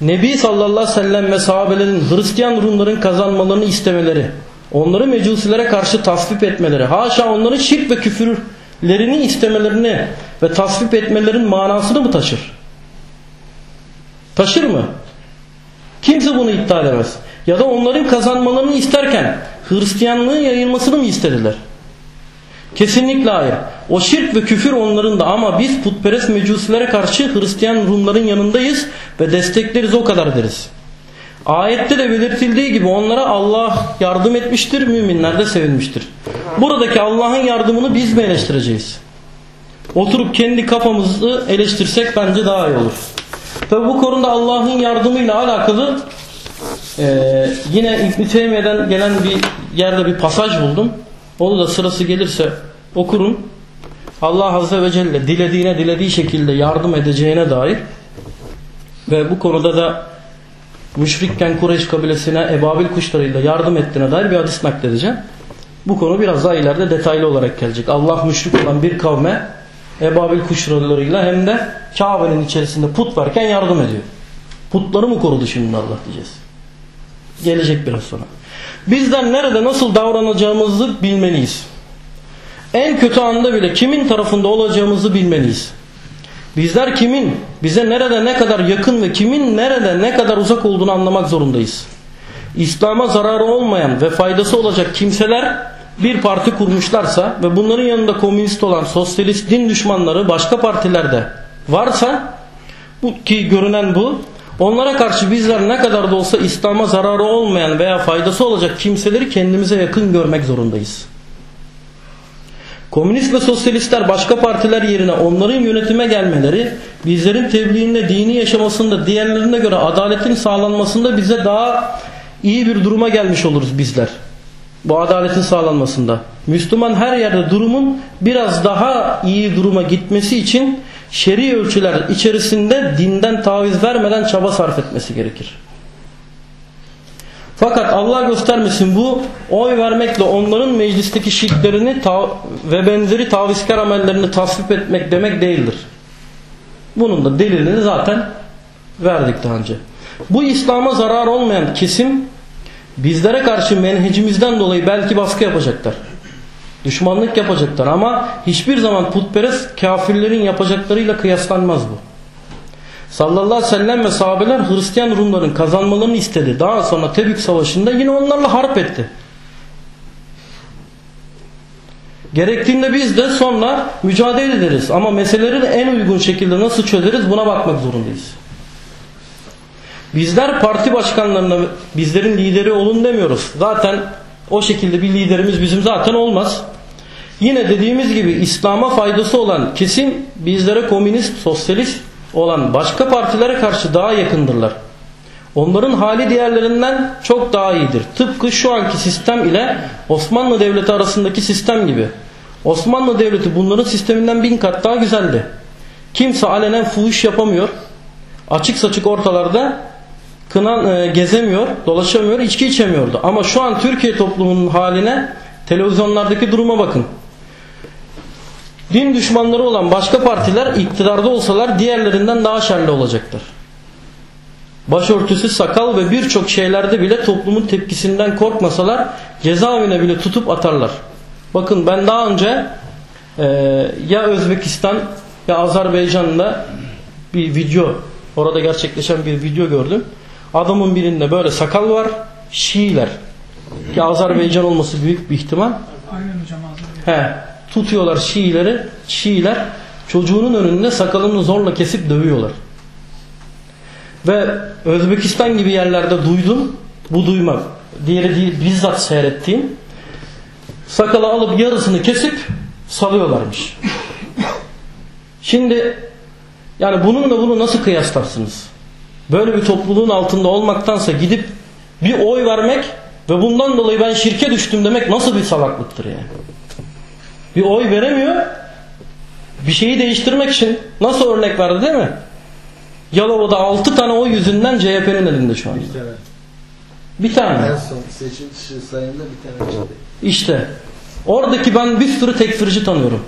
Speaker 1: Nebi sallallahu aleyhi ve sellem ve sahabelerin Hristiyan Rumların kazanmalarını istemeleri, onları mecusilere karşı tasvip etmeleri, haşa onların şirk ve küfürlerini istemelerini ve tasvip etmelerin manasını mı taşır? Taşır mı? Kimse bunu iddia edemez. Ya da onların kazanmalarını isterken Hristiyanlığın yayılmasını mı istediler? Kesinlikle hayır. O şirk ve küfür onların da ama biz putperest mecusilere karşı Hristiyan Rumların yanındayız ve destekleriz o kadar deriz. Ayette de belirtildiği gibi onlara Allah yardım etmiştir, müminler de sevinmiştir. Buradaki Allah'ın yardımını biz mi eleştireceğiz? Oturup kendi kafamızı eleştirsek bence daha iyi olur. Tabi bu konuda Allah'ın yardımıyla alakalı e, yine İbn-i gelen bir yerde bir pasaj buldum. Onu da sırası gelirse okurun. Allah Azze ve Celle dilediğine dilediği şekilde yardım edeceğine dair ve bu konuda da müşrikken Kureyş kabilesine ebabil kuşlarıyla yardım ettiğine dair bir hadis nakledeceğim. Bu konu biraz daha ileride detaylı olarak gelecek. Allah müşrik olan bir kavme ebabil kuşlarıyla hem de Kabe'nin içerisinde put varken yardım ediyor. Putları mı korudu şimdi Allah diyeceğiz. Gelecek biraz sonra. Bizler nerede nasıl davranacağımızı bilmeliyiz. En kötü anda bile kimin tarafında olacağımızı bilmeliyiz. Bizler kimin bize nerede ne kadar yakın ve kimin nerede ne kadar uzak olduğunu anlamak zorundayız. İslam'a zararı olmayan ve faydası olacak kimseler bir parti kurmuşlarsa ve bunların yanında komünist olan sosyalist din düşmanları başka partilerde varsa bu ki görünen bu onlara karşı bizler ne kadar da olsa İslam'a zararı olmayan veya faydası olacak kimseleri kendimize yakın görmek zorundayız. Komünist ve sosyalistler başka partiler yerine onların yönetime gelmeleri bizlerin tebliğinde dini yaşamasında diğerlerine göre adaletin sağlanmasında bize daha iyi bir duruma gelmiş oluruz bizler. Bu adaletin sağlanmasında. Müslüman her yerde durumun biraz daha iyi duruma gitmesi için şer'i ölçüler içerisinde dinden taviz vermeden çaba sarf etmesi gerekir. Fakat Allah göstermesin bu oy vermekle onların meclisteki şirklerini ve benzeri tavizkar amellerini tasvip etmek demek değildir. Bunun da delilini zaten verdik daha önce. Bu İslam'a zarar olmayan kesim bizlere karşı menhecimizden dolayı belki baskı yapacaklar. Düşmanlık yapacaklar ama hiçbir zaman putperest kafirlerin yapacaklarıyla kıyaslanmaz bu. Sallallahu aleyhi ve sellem ve sahabeler Hristiyan Rumların kazanmalarını istedi. Daha sonra Tebük Savaşı'nda yine onlarla harp etti. Gerektiğinde biz de sonra mücadele ederiz. Ama meseleleri en uygun şekilde nasıl çözeriz buna bakmak zorundayız. Bizler parti başkanlarına bizlerin lideri olun demiyoruz. Zaten o şekilde bir liderimiz bizim zaten olmaz. Yine dediğimiz gibi İslam'a faydası olan kesim bizlere komünist, sosyalist olan başka partilere karşı daha yakındırlar. Onların hali diğerlerinden çok daha iyidir. Tıpkı şu anki sistem ile Osmanlı Devleti arasındaki sistem gibi. Osmanlı Devleti bunların sisteminden bin kat daha güzeldi. Kimse alenen fuhuş yapamıyor. Açık saçık ortalarda kınan e, gezemiyor, dolaşamıyor, içki içemiyordu. Ama şu an Türkiye toplumunun haline televizyonlardaki duruma bakın. Din düşmanları olan başka partiler iktidarda olsalar diğerlerinden daha şerli olacaklar. Başörtüsü, sakal ve birçok şeylerde bile toplumun tepkisinden korkmasalar cezaevine bile tutup atarlar. Bakın ben daha önce e, ya Özbekistan ya Azerbaycan'da bir video orada gerçekleşen bir video gördüm. Adamın birinde böyle sakal var. Şiiler. Ki Azerbaycan olması büyük bir ihtimal.
Speaker 2: Aynen hocam Azerbaycan.
Speaker 1: He, tutuyorlar Şiileri. Şiiler çocuğunun önünde sakalını zorla kesip dövüyorlar. Ve Özbekistan gibi yerlerde duydum. Bu duymak. Diğeri değil, bizzat seyrettiğim. Sakalı alıp yarısını kesip salıyorlarmış. Şimdi yani bununla bunu nasıl kıyaslarsınız? Böyle bir topluluğun altında olmaktansa gidip bir oy vermek ve bundan dolayı ben şirke düştüm demek nasıl bir salaklıktır yani? Bir oy veremiyor. Bir şeyi değiştirmek için nasıl örnek verdi değil mi? Yalova'da 6 tane oy yüzünden CHP'nin elinde şu anda.
Speaker 3: Bir tane.
Speaker 1: Bir tane.
Speaker 3: En son seçim sayında bir tane çıktı.
Speaker 1: İşte oradaki ben bir sürü tekfirci tanıyorum.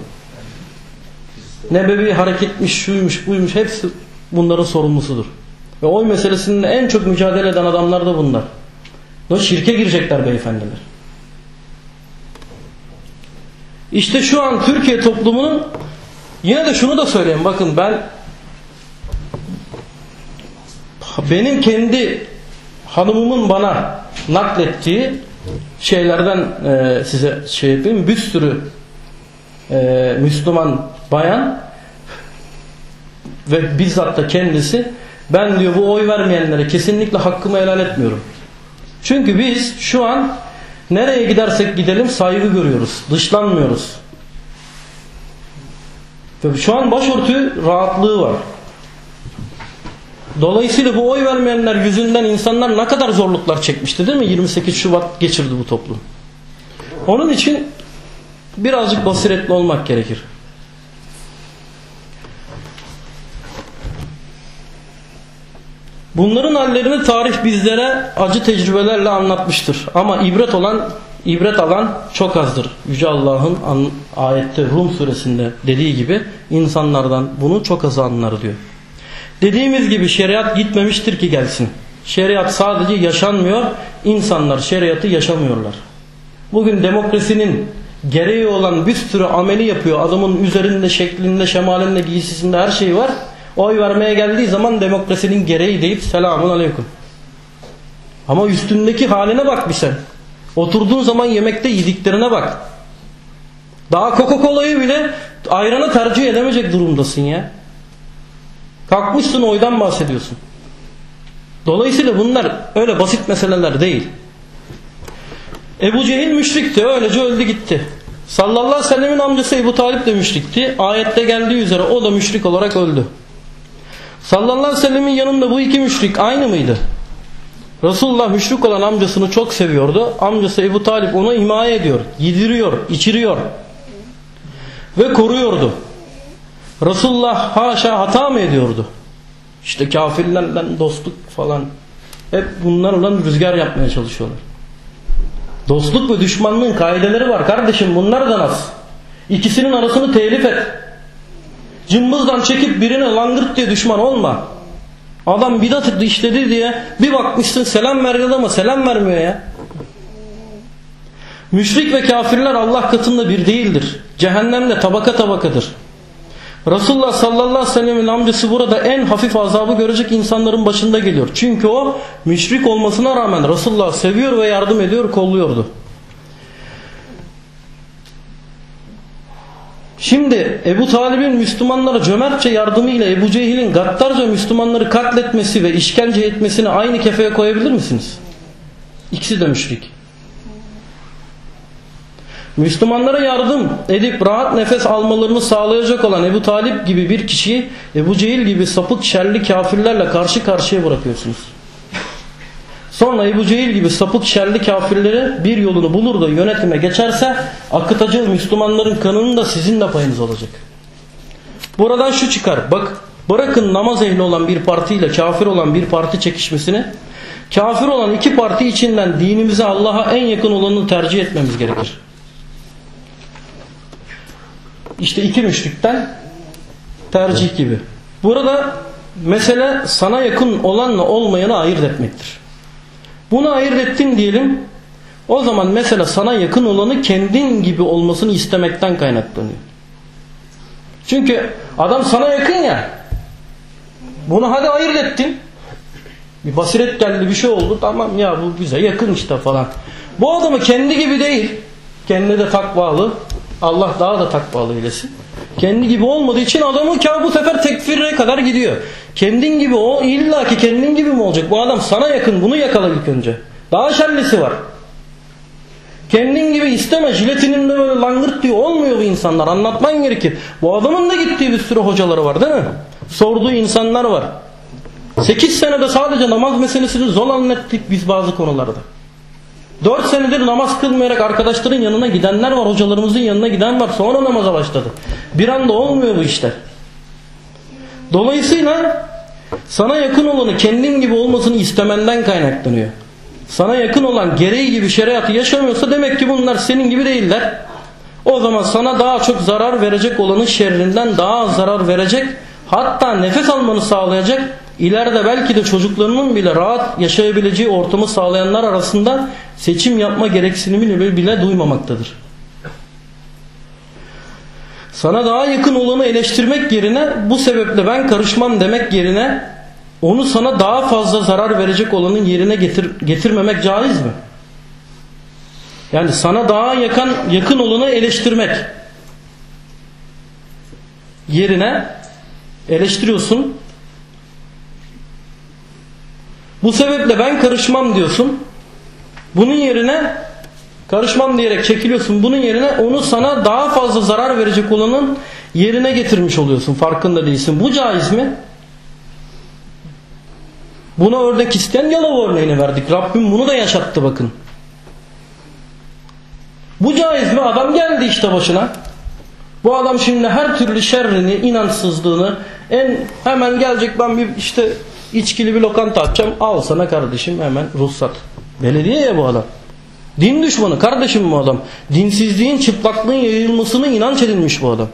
Speaker 1: Nebevi hareketmiş, şuymuş, buymuş hepsi bunların sorumlusudur. Ve oy meselesinde en çok mücadele eden adamlar da bunlar. Şirke girecekler beyefendiler. İşte şu an Türkiye toplumunun yine de şunu da söyleyeyim bakın ben benim kendi hanımımın bana naklettiği şeylerden e, size şey yapayım. Bir sürü e, Müslüman bayan ve bizzat da kendisi ben diyor bu oy vermeyenlere kesinlikle hakkımı helal etmiyorum. Çünkü biz şu an nereye gidersek gidelim saygı görüyoruz. Dışlanmıyoruz. Şu an başörtü rahatlığı var. Dolayısıyla bu oy vermeyenler yüzünden insanlar ne kadar zorluklar çekmişti değil mi? 28 Şubat geçirdi bu toplum. Onun için birazcık basiretli olmak gerekir. Bunların hallerini tarih bizlere acı tecrübelerle anlatmıştır. Ama ibret olan, ibret alan çok azdır. Yüce Allah'ın ayette Rum suresinde dediği gibi insanlardan bunu çok az anlar diyor. Dediğimiz gibi şeriat gitmemiştir ki gelsin. Şeriat sadece yaşanmıyor, insanlar şeriatı yaşamıyorlar. Bugün demokrasinin gereği olan bir sürü ameli yapıyor. Adamın üzerinde, şeklinde, şemalinde, giysisinde her şey var. Oy vermeye geldiği zaman demokrasinin gereği deyip selamun aleyküm. Ama üstündeki haline bak bir sen. Oturduğun zaman yemekte yediklerine bak. Daha Coca-Cola'yı bile ayranı tercih edemeyecek durumdasın ya. Kalkmışsın oydan bahsediyorsun. Dolayısıyla bunlar öyle basit meseleler değil. Ebu Cehil müşrikti. Öylece öldü gitti. Sallallahu aleyhi ve sellemin amcası Ebu Talip de müşrikti. Ayette geldiği üzere o da müşrik olarak öldü. Sallallahu aleyhi ve sellemin yanında bu iki müşrik aynı mıydı? Resulullah müşrik olan amcasını çok seviyordu. Amcası Ebu Talip onu himaye ediyor, yediriyor, içiriyor ve koruyordu. Resulullah haşa hata mı ediyordu? İşte kafirlerden dostluk falan Hep bunlarla rüzgar yapmaya çalışıyorlar. Dostluk ve düşmanlığın kaideleri var kardeşim bunlardan az. İkisinin arasını telif et. Cımbızdan çekip birine langırt diye düşman olma. Adam bidat işledi diye bir bakmışsın selam ver ama selam vermiyor ya. Müşrik ve kafirler Allah katında bir değildir. Cehennemde tabaka tabakadır. Resulullah sallallahu aleyhi ve sellemin amcası burada en hafif azabı görecek insanların başında geliyor. Çünkü o müşrik olmasına rağmen Resulullah seviyor ve yardım ediyor, kolluyordu. Şimdi Ebu Talib'in Müslümanlara cömertçe yardımıyla Ebu Cehil'in gaddarca Müslümanları katletmesi ve işkence etmesini aynı kefeye koyabilir misiniz? İkisi de müşrik. Müslümanlara yardım edip rahat nefes almalarını sağlayacak olan Ebu Talip gibi bir kişiyi Ebu Cehil gibi sapık şerli kafirlerle karşı karşıya bırakıyorsunuz. Sonra Ebu Cehil gibi sapık şerli kafirleri bir yolunu bulur da yönetime geçerse akıtacağı Müslümanların kanının da sizin de payınız olacak. Buradan şu çıkar. Bak bırakın namaz ehli olan bir partiyle kafir olan bir parti çekişmesini kafir olan iki parti içinden dinimize Allah'a en yakın olanını tercih etmemiz gerekir. İşte iki müşrikten tercih gibi. Burada mesele sana yakın olanla olmayanı ayırt etmektir. Bunu ayırt ettin diyelim. O zaman mesela sana yakın olanı kendin gibi olmasını istemekten kaynaklanıyor. Çünkü adam sana yakın ya. Bunu hadi ayırt ettin. Bir basiret geldi bir şey oldu. Tamam ya bu bize yakın işte falan. Bu adamı kendi gibi değil. Kendine de takvalı. Allah daha da takvalı eylesin. Kendi gibi olmadığı için adamı bu sefer tekfire kadar gidiyor. Kendin gibi o illa ki kendin gibi mi olacak? Bu adam sana yakın bunu yakala ilk önce. Daha şerlisi var. Kendin gibi isteme jiletinin de böyle langırt diyor. Olmuyor bu insanlar. Anlatman gerekir. Bu adamın da gittiği bir sürü hocaları var değil mi? Sorduğu insanlar var. 8 senede sadece namaz meselesini zor anlattık biz bazı konularda. 4 senedir namaz kılmayarak arkadaşların yanına gidenler var. Hocalarımızın yanına giden var. Sonra namaza başladı. Bir anda olmuyor bu işler. Dolayısıyla sana yakın olanı kendin gibi olmasını istemenden kaynaklanıyor. Sana yakın olan gereği gibi şeriatı yaşamıyorsa demek ki bunlar senin gibi değiller. O zaman sana daha çok zarar verecek olanın şerrinden daha az zarar verecek hatta nefes almanı sağlayacak ileride belki de çocuklarının bile rahat yaşayabileceği ortamı sağlayanlar arasında seçim yapma gereksinimini bile duymamaktadır. Sana daha yakın olanı eleştirmek yerine bu sebeple ben karışmam demek yerine onu sana daha fazla zarar verecek olanın yerine getir, getirmemek caiz mi? Yani sana daha yakın, yakın olanı eleştirmek yerine eleştiriyorsun. Bu sebeple ben karışmam diyorsun. Bunun yerine karışmam diyerek çekiliyorsun. Bunun yerine onu sana daha fazla zarar verecek olanın yerine getirmiş oluyorsun. Farkında değilsin. Bu caiz mi? Buna örnek isteyen Yalova örneğini verdik. Rabbim bunu da yaşattı bakın. Bu caiz mi? Adam geldi işte başına. Bu adam şimdi her türlü şerrini, inançsızlığını en hemen gelecek ben bir işte içkili bir lokanta açacağım. Al sana kardeşim hemen ruhsat. Belediye ya bu adam. Din düşmanı kardeşim bu adam. Dinsizliğin, çıplaklığın yayılmasını inanç edilmiş bu adam.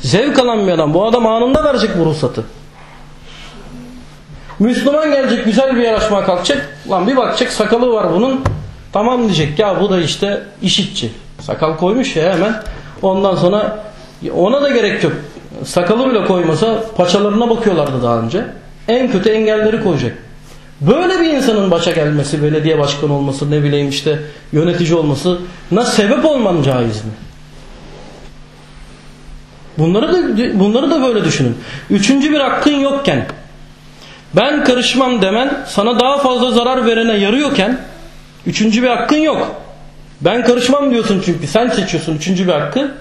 Speaker 1: Zevk alan bir adam. Bu adam anında verecek bu ruhsatı. Müslüman gelecek güzel bir yarışma kalkacak. Lan bir bakacak sakalı var bunun. Tamam diyecek ya bu da işte işitçi. Sakal koymuş ya hemen. Ondan sonra ona da gerek yok. Sakalı bile koymasa paçalarına bakıyorlardı daha önce. En kötü engelleri koyacak. Böyle bir insanın başa gelmesi, belediye başkanı olması, ne bileyim işte yönetici olması na sebep olman caiz mi? Bunları da bunları da böyle düşünün. Üçüncü bir hakkın yokken ben karışmam demen sana daha fazla zarar verene yarıyorken üçüncü bir hakkın yok. Ben karışmam diyorsun çünkü sen seçiyorsun üçüncü bir hakkı.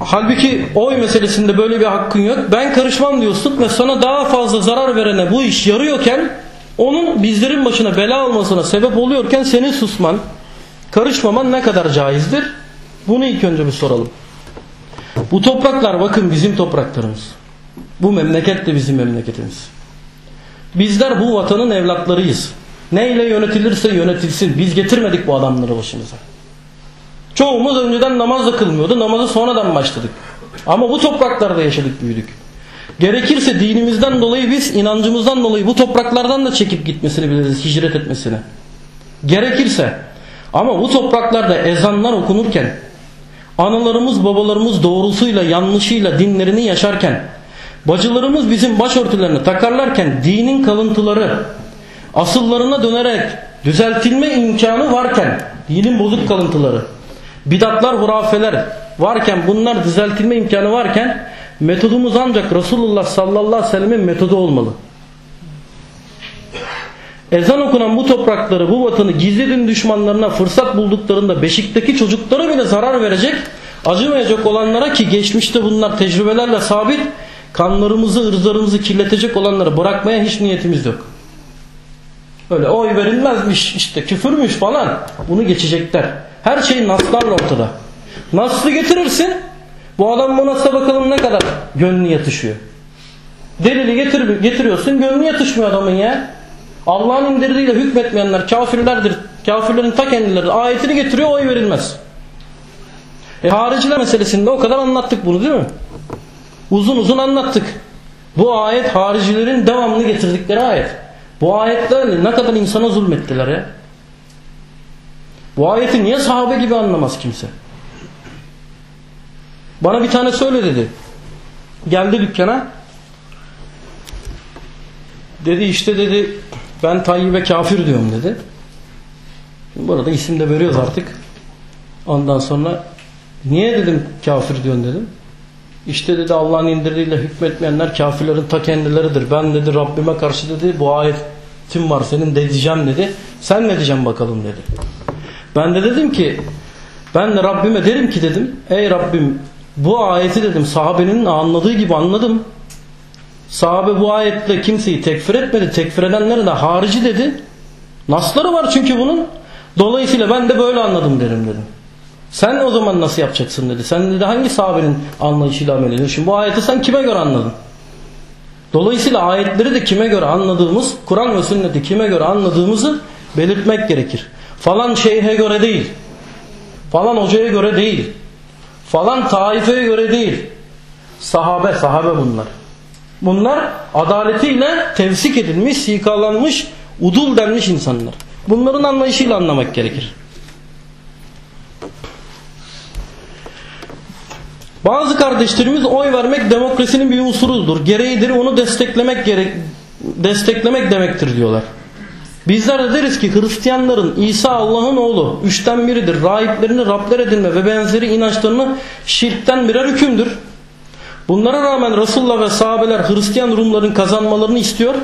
Speaker 1: Halbuki oy meselesinde böyle bir hakkın yok. Ben karışmam diyorsun ve sana daha fazla zarar verene bu iş yarıyorken onun bizlerin başına bela olmasına sebep oluyorken senin susman, karışmaman ne kadar caizdir? Bunu ilk önce bir soralım. Bu topraklar bakın bizim topraklarımız. Bu memleket de bizim memleketimiz. Bizler bu vatanın evlatlarıyız. Neyle yönetilirse yönetilsin. Biz getirmedik bu adamları başımıza. Çoğumuz önceden namaz da kılmıyordu. Namazı sonradan başladık. Ama bu topraklarda yaşadık büyüdük. Gerekirse dinimizden dolayı biz inancımızdan dolayı bu topraklardan da çekip gitmesini biliriz. Hicret etmesini. Gerekirse. Ama bu topraklarda ezanlar okunurken analarımız babalarımız doğrusuyla yanlışıyla dinlerini yaşarken bacılarımız bizim başörtülerini takarlarken dinin kalıntıları asıllarına dönerek düzeltilme imkanı varken dinin bozuk kalıntıları bidatlar hurafeler varken bunlar düzeltilme imkanı varken metodumuz ancak Resulullah sallallahu aleyhi ve sellemin metodu olmalı. Ezan okunan bu toprakları, bu vatanı gizli düşmanlarına fırsat bulduklarında beşikteki çocuklara bile zarar verecek, acımayacak olanlara ki geçmişte bunlar tecrübelerle sabit, kanlarımızı, ırzlarımızı kirletecek olanları bırakmaya hiç niyetimiz yok. Öyle oy verilmezmiş, işte küfürmüş falan. Bunu geçecekler. Her şey naslarla ortada. Naslı getirirsin, bu adam bu nasla bakalım ne kadar gönlü yatışıyor. Delili getir, getiriyorsun, gönlü yatışmıyor adamın ya. Allah'ın indirdiğiyle hükmetmeyenler kafirlerdir. Kafirlerin ta kendileri ayetini getiriyor oy verilmez. E, hariciler meselesinde o kadar anlattık bunu değil mi? Uzun uzun anlattık. Bu ayet haricilerin devamlı getirdikleri ayet. Bu ayetlerle ne kadar insana zulmettiler ya. Bu ayeti niye sahabe gibi anlamaz kimse? Bana bir tane söyle dedi. Geldi dükkana. Dedi işte dedi ben Tayyip'e kafir diyorum dedi. Şimdi bu arada isim de veriyoruz artık. Ondan sonra niye dedim kafir diyorsun dedim. İşte dedi Allah'ın indirdiğiyle hükmetmeyenler kafirlerin ta kendileridir. Ben dedi Rabbime karşı dedi bu ayetim var senin de diyeceğim dedi. Sen ne diyeceğim bakalım dedi. Ben de dedim ki ben de Rabbime derim ki dedim ey Rabbim bu ayeti dedim sahabenin anladığı gibi anladım. Sahabe bu ayetle kimseyi tekfir etmedi. Tekfir edenleri de harici dedi. Nasları var çünkü bunun. Dolayısıyla ben de böyle anladım derim dedim. Sen o zaman nasıl yapacaksın dedi. Sen dedi hangi sahabenin anlayışıyla amel ediyorsun? Bu ayeti sen kime göre anladın? Dolayısıyla ayetleri de kime göre anladığımız, Kur'an ve sünneti kime göre anladığımızı belirtmek gerekir. Falan şeyhe göre değil. Falan hocaya göre değil. Falan taifeye göre değil. Sahabe, sahabe bunlar. Bunlar adaletiyle tevsik edilmiş, sikalanmış, udul denmiş insanlar. Bunların anlayışıyla anlamak gerekir. Bazı kardeşlerimiz oy vermek demokrasinin bir unsurudur. Gereğidir onu desteklemek gerek desteklemek demektir diyorlar. Bizler de deriz ki Hristiyanların İsa Allah'ın oğlu, üçten biridir. Rahiplerini Rabler edinme ve benzeri inançlarını şirkten birer hükümdür. Bunlara rağmen Resulullah ve sahabeler Hristiyan Rumların kazanmalarını istiyor.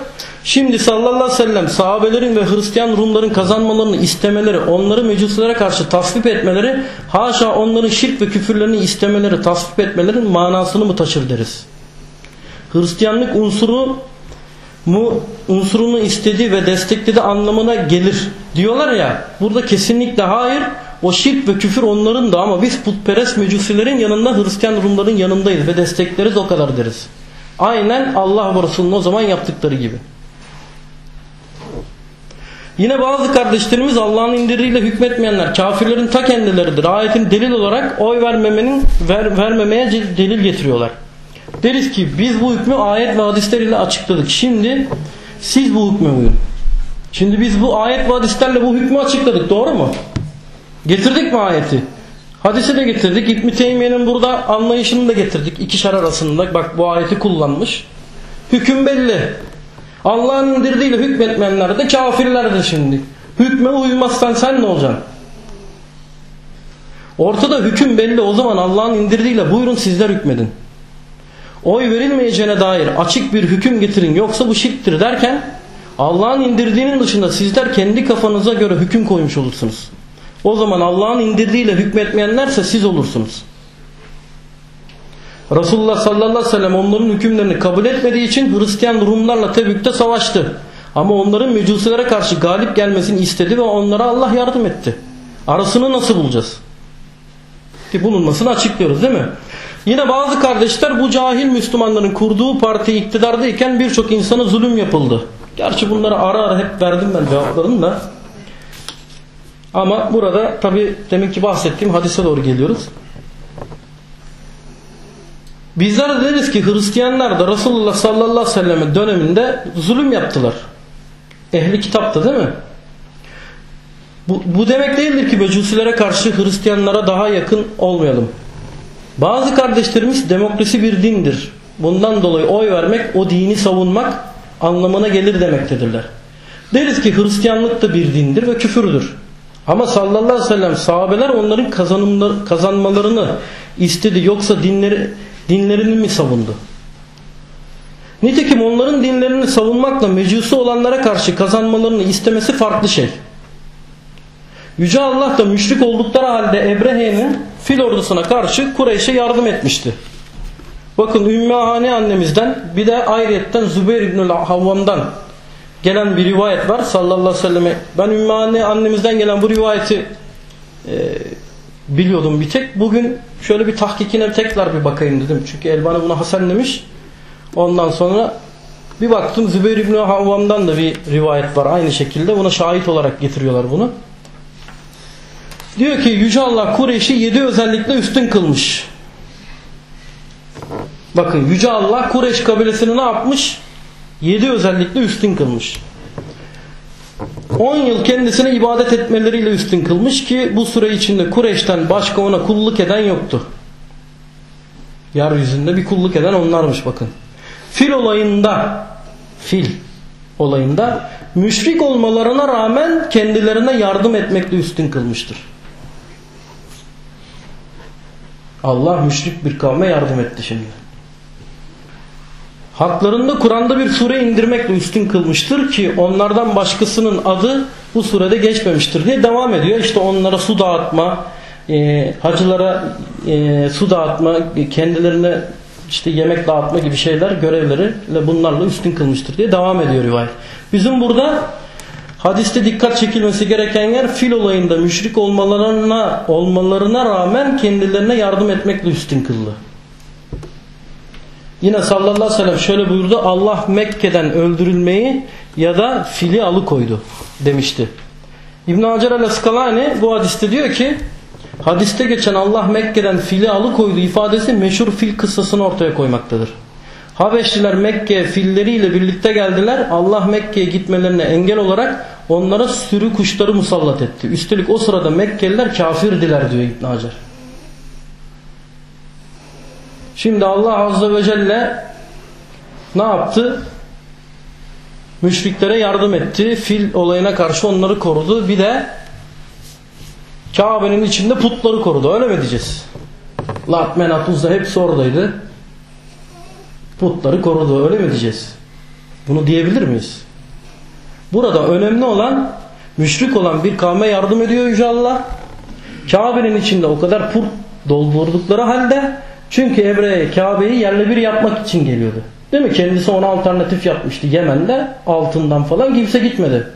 Speaker 1: Şimdi sallallahu aleyhi ve sellem sahabelerin ve Hristiyan Rumların kazanmalarını istemeleri, onları mecusilere karşı tasvip etmeleri, haşa onların şirk ve küfürlerini istemeleri, tasvip etmelerin manasını mı taşır deriz. Hristiyanlık unsuru mu unsurunu istediği ve desteklediği anlamına gelir diyorlar ya. Burada kesinlikle hayır. O şirk ve küfür onların da ama biz putperest mecusilerin yanında Hristiyan Rumların yanındayız ve destekleriz o kadar deriz. Aynen Allah ve Resulü'nün o zaman yaptıkları gibi. Yine bazı kardeşlerimiz Allah'ın indirdiğiyle hükmetmeyenler kafirlerin ta kendileridir. Ayetin delil olarak oy vermemenin ver, vermemeye delil getiriyorlar. Deriz ki biz bu hükmü ayet ve hadisler ile açıkladık. Şimdi siz bu hükme uyun. Şimdi biz bu ayet ve hadislerle bu hükmü açıkladık. Doğru mu? Getirdik mi ayeti? Hadisi de getirdik. İbn Teymiye'nin burada anlayışını da getirdik. İkişer arasında bak bu ayeti kullanmış. Hüküm belli. Allah'ın indirdiğiyle hükmetmeyenler de kafirlerdir şimdi. Hükme uymazsan sen ne olacaksın? Ortada hüküm belli. O zaman Allah'ın indirdiğiyle buyurun sizler hükmedin. Oy verilmeyeceğine dair açık bir hüküm getirin yoksa bu şirktir derken Allah'ın indirdiğinin dışında sizler kendi kafanıza göre hüküm koymuş olursunuz. O zaman Allah'ın indirdiğiyle hükmetmeyenlerse siz olursunuz. Resulullah sallallahu aleyhi ve sellem onların hükümlerini kabul etmediği için Hristiyan Rumlarla Tebük'te savaştı. Ama onların mecusilere karşı galip gelmesini istedi ve onlara Allah yardım etti. Arasını nasıl bulacağız? Ki bulunmasını açıklıyoruz değil mi? Yine bazı kardeşler bu cahil Müslümanların kurduğu parti iktidardayken birçok insana zulüm yapıldı. Gerçi bunları ara ara hep verdim ben cevaplarını da. Ama burada tabi deminki bahsettiğim hadise doğru geliyoruz. Bizler de deriz ki Hristiyanlar da Resulullah sallallahu aleyhi ve sellem döneminde zulüm yaptılar. Ehli kitaptı değil mi? Bu, bu demek değildir ki Mecusilere karşı Hristiyanlara daha yakın olmayalım. Bazı kardeşlerimiz demokrasi bir dindir. Bundan dolayı oy vermek, o dini savunmak anlamına gelir demektedirler. Deriz ki Hristiyanlık da bir dindir ve küfürdür. Ama sallallahu aleyhi ve sellem sahabeler onların kazanmalarını istedi. Yoksa dinleri, dinlerini mi savundu? Nitekim onların dinlerini savunmakla mecusi olanlara karşı kazanmalarını istemesi farklı şey. Yüce Allah da müşrik oldukları halde Ebrehe'nin fil ordusuna karşı Kureyş'e yardım etmişti. Bakın Ümmü Hane annemizden bir de ayrıyetten Zübeyir İbnül Havvam'dan gelen bir rivayet var sallallahu aleyhi ve selleme. Ben Ümmü Hane annemizden gelen bu rivayeti e, biliyordum bir tek. Bugün şöyle bir tahkikine tekrar bir bakayım dedim. Çünkü Elbani buna Hasan demiş. Ondan sonra bir baktım Zübeyir İbni Havvam'dan da bir rivayet var aynı şekilde. Buna şahit olarak getiriyorlar bunu. Diyor ki Yüce Allah Kureyş'i yedi özellikle üstün kılmış. Bakın Yüce Allah Kureyş kabilesini ne yapmış? Yedi özellikle üstün kılmış. 10 yıl kendisine ibadet etmeleriyle üstün kılmış ki bu süre içinde Kureyş'ten başka ona kulluk eden yoktu. Yeryüzünde bir kulluk eden onlarmış bakın. Fil olayında fil olayında müşrik olmalarına rağmen kendilerine yardım etmekle üstün kılmıştır. Allah müşrik bir kavme yardım etti şimdi. Haklarında Kur'an'da bir sure indirmekle üstün kılmıştır ki onlardan başkasının adı bu surede geçmemiştir diye devam ediyor. İşte onlara su dağıtma, e, hacılara e, su dağıtma, kendilerine işte yemek dağıtma gibi şeyler görevleriyle bunlarla üstün kılmıştır diye devam ediyor rivayet. Bizim burada hadiste dikkat çekilmesi gereken yer fil olayında müşrik olmalarına olmalarına rağmen kendilerine yardım etmekle üstün kıldı. Yine sallallahu aleyhi ve sellem şöyle buyurdu. Allah Mekke'den öldürülmeyi ya da fili alıkoydu demişti. İbn Hacer el-Askalani bu hadiste diyor ki hadiste geçen Allah Mekke'den fili alıkoydu ifadesi meşhur fil kıssasını ortaya koymaktadır. Habeşliler Mekke'ye filleriyle birlikte geldiler. Allah Mekke'ye gitmelerine engel olarak onlara sürü kuşları musallat etti. Üstelik o sırada Mekkeliler kafirdiler diyor İbn Hacer. Şimdi Allah Azze ve Celle ne yaptı? Müşriklere yardım etti. Fil olayına karşı onları korudu. Bir de Kabe'nin içinde putları korudu. Öyle mi diyeceğiz? Lat, Menat, Uzza hepsi oradaydı. Putları korudu. Öyle mi diyeceğiz? Bunu diyebilir miyiz? Burada önemli olan müşrik olan bir kavme yardım ediyor Yüce Allah. Kabe'nin içinde o kadar put doldurdukları halde çünkü Ebre'ye Kabe'yi yerle bir yapmak için geliyordu. Değil mi? Kendisi ona alternatif yapmıştı Yemen'de altından falan kimse gitmedi.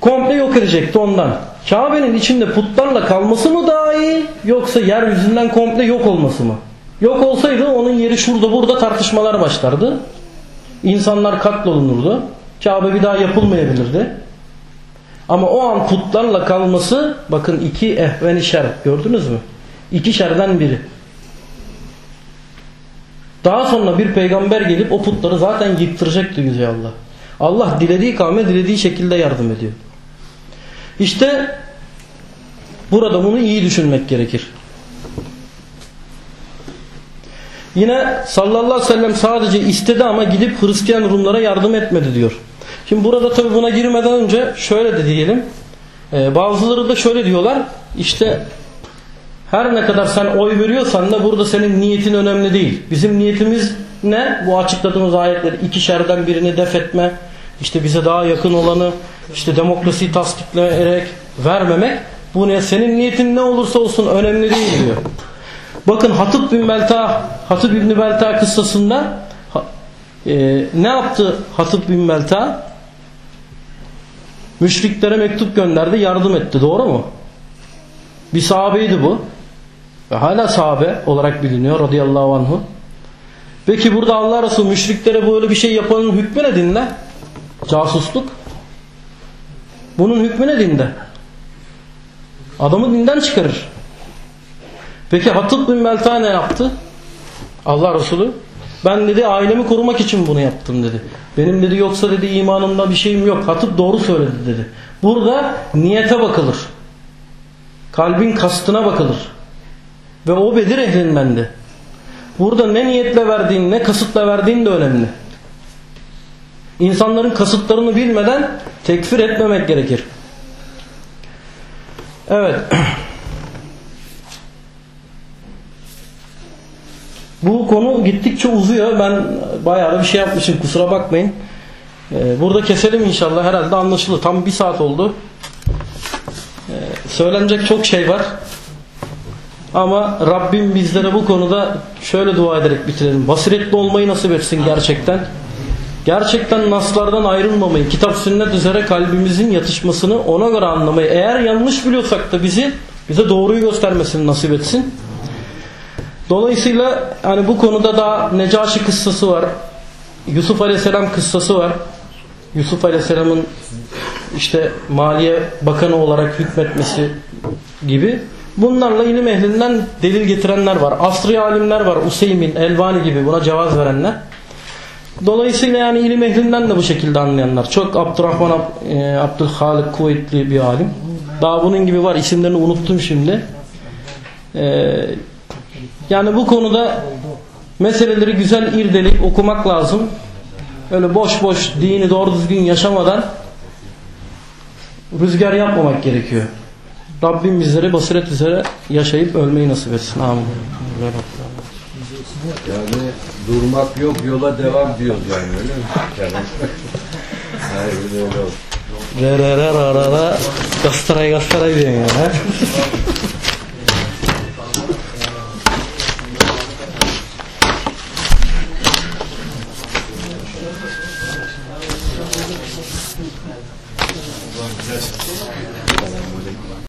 Speaker 1: Komple yok edecekti ondan. Kabe'nin içinde putlarla kalması mı daha iyi yoksa yeryüzünden komple yok olması mı? Yok olsaydı onun yeri şurada burada tartışmalar başlardı. İnsanlar katlolunurdu. Kabe bir daha yapılmayabilirdi. Ama o an putlarla kalması bakın iki ehven şer gördünüz mü? İki şerden biri. Daha sonra bir peygamber gelip o putları zaten yıktıracaktı Yüce Allah. Allah dilediği kavme dilediği şekilde yardım ediyor. İşte burada bunu iyi düşünmek gerekir. Yine sallallahu aleyhi ve sellem sadece istedi ama gidip Hristiyan Rumlara yardım etmedi diyor. Şimdi burada tabi buna girmeden önce şöyle de diyelim. Ee, bazıları da şöyle diyorlar. İşte her ne kadar sen oy veriyorsan da burada senin niyetin önemli değil. Bizim niyetimiz ne? Bu açıkladığımız ayetleri iki şerden birini def etme, işte bize daha yakın olanı, işte demokrasiyi tasdikleyerek vermemek. Bu ne? Senin niyetin ne olursa olsun önemli değil diyor. Bakın Hatip bin Belta, Hatip bin Belta kıssasında e, ne yaptı Hatip bin Belta? Müşriklere mektup gönderdi, yardım etti. Doğru mu? Bir sahabeydi bu ve hala sahabe olarak biliniyor radıyallahu anhu. Peki burada Allah Resulü müşriklere böyle bir şey yapanın hükmü ne dinde? Casusluk. Bunun hükmü ne dinde? Adamı dinden çıkarır. Peki Hatip bin Melta ne yaptı? Allah Resulü ben dedi ailemi korumak için bunu yaptım dedi. Benim dedi yoksa dedi imanımda bir şeyim yok. Hatip doğru söyledi dedi. Burada niyete bakılır. Kalbin kastına bakılır. Ve o Bedir ehlindendi. Burada ne niyetle verdiğin ne kasıtla verdiğin de önemli. İnsanların kasıtlarını bilmeden tekfir etmemek gerekir. Evet. Bu konu gittikçe uzuyor. Ben bayağı da bir şey yapmışım. Kusura bakmayın. Ee, Burada keselim inşallah. Herhalde anlaşılır. Tam bir saat oldu. Ee, Söylenecek çok şey var. Ama Rabbim bizlere bu konuda şöyle dua ederek bitirelim. Basiretli olmayı nasip etsin gerçekten. Gerçekten naslardan ayrılmamayı, kitap sünnet üzere kalbimizin yatışmasını ona göre anlamayı, eğer yanlış biliyorsak da bizi bize doğruyu göstermesini nasip etsin. Dolayısıyla hani bu konuda da Necaşi kıssası var. Yusuf Aleyhisselam kıssası var. Yusuf Aleyhisselam'ın işte Maliye Bakanı olarak hükmetmesi gibi. Bunlarla ilim ehlinden delil getirenler var. Asri alimler var. Useymin, Elvani gibi buna cevaz verenler. Dolayısıyla yani ilim ehlinden de bu şekilde anlayanlar. Çok Abdurrahman Ab- e, Abdülhalik kuvvetli bir alim. Daha bunun gibi var. İsimlerini unuttum şimdi. Eee yani bu konuda meseleleri güzel irdeleyip okumak lazım. Öyle boş boş dini doğru düzgün yaşamadan rüzgar yapmamak gerekiyor. Rabbim bizlere basiret üzere yaşayıp ölmeyi nasip etsin. Amin.
Speaker 4: Yani durmak yok yola devam diyoruz yani öyle mi? Yani. Aynen öyle oldu.
Speaker 1: Re re re ra ra Gastaray gastaray diyorsun ya. ha?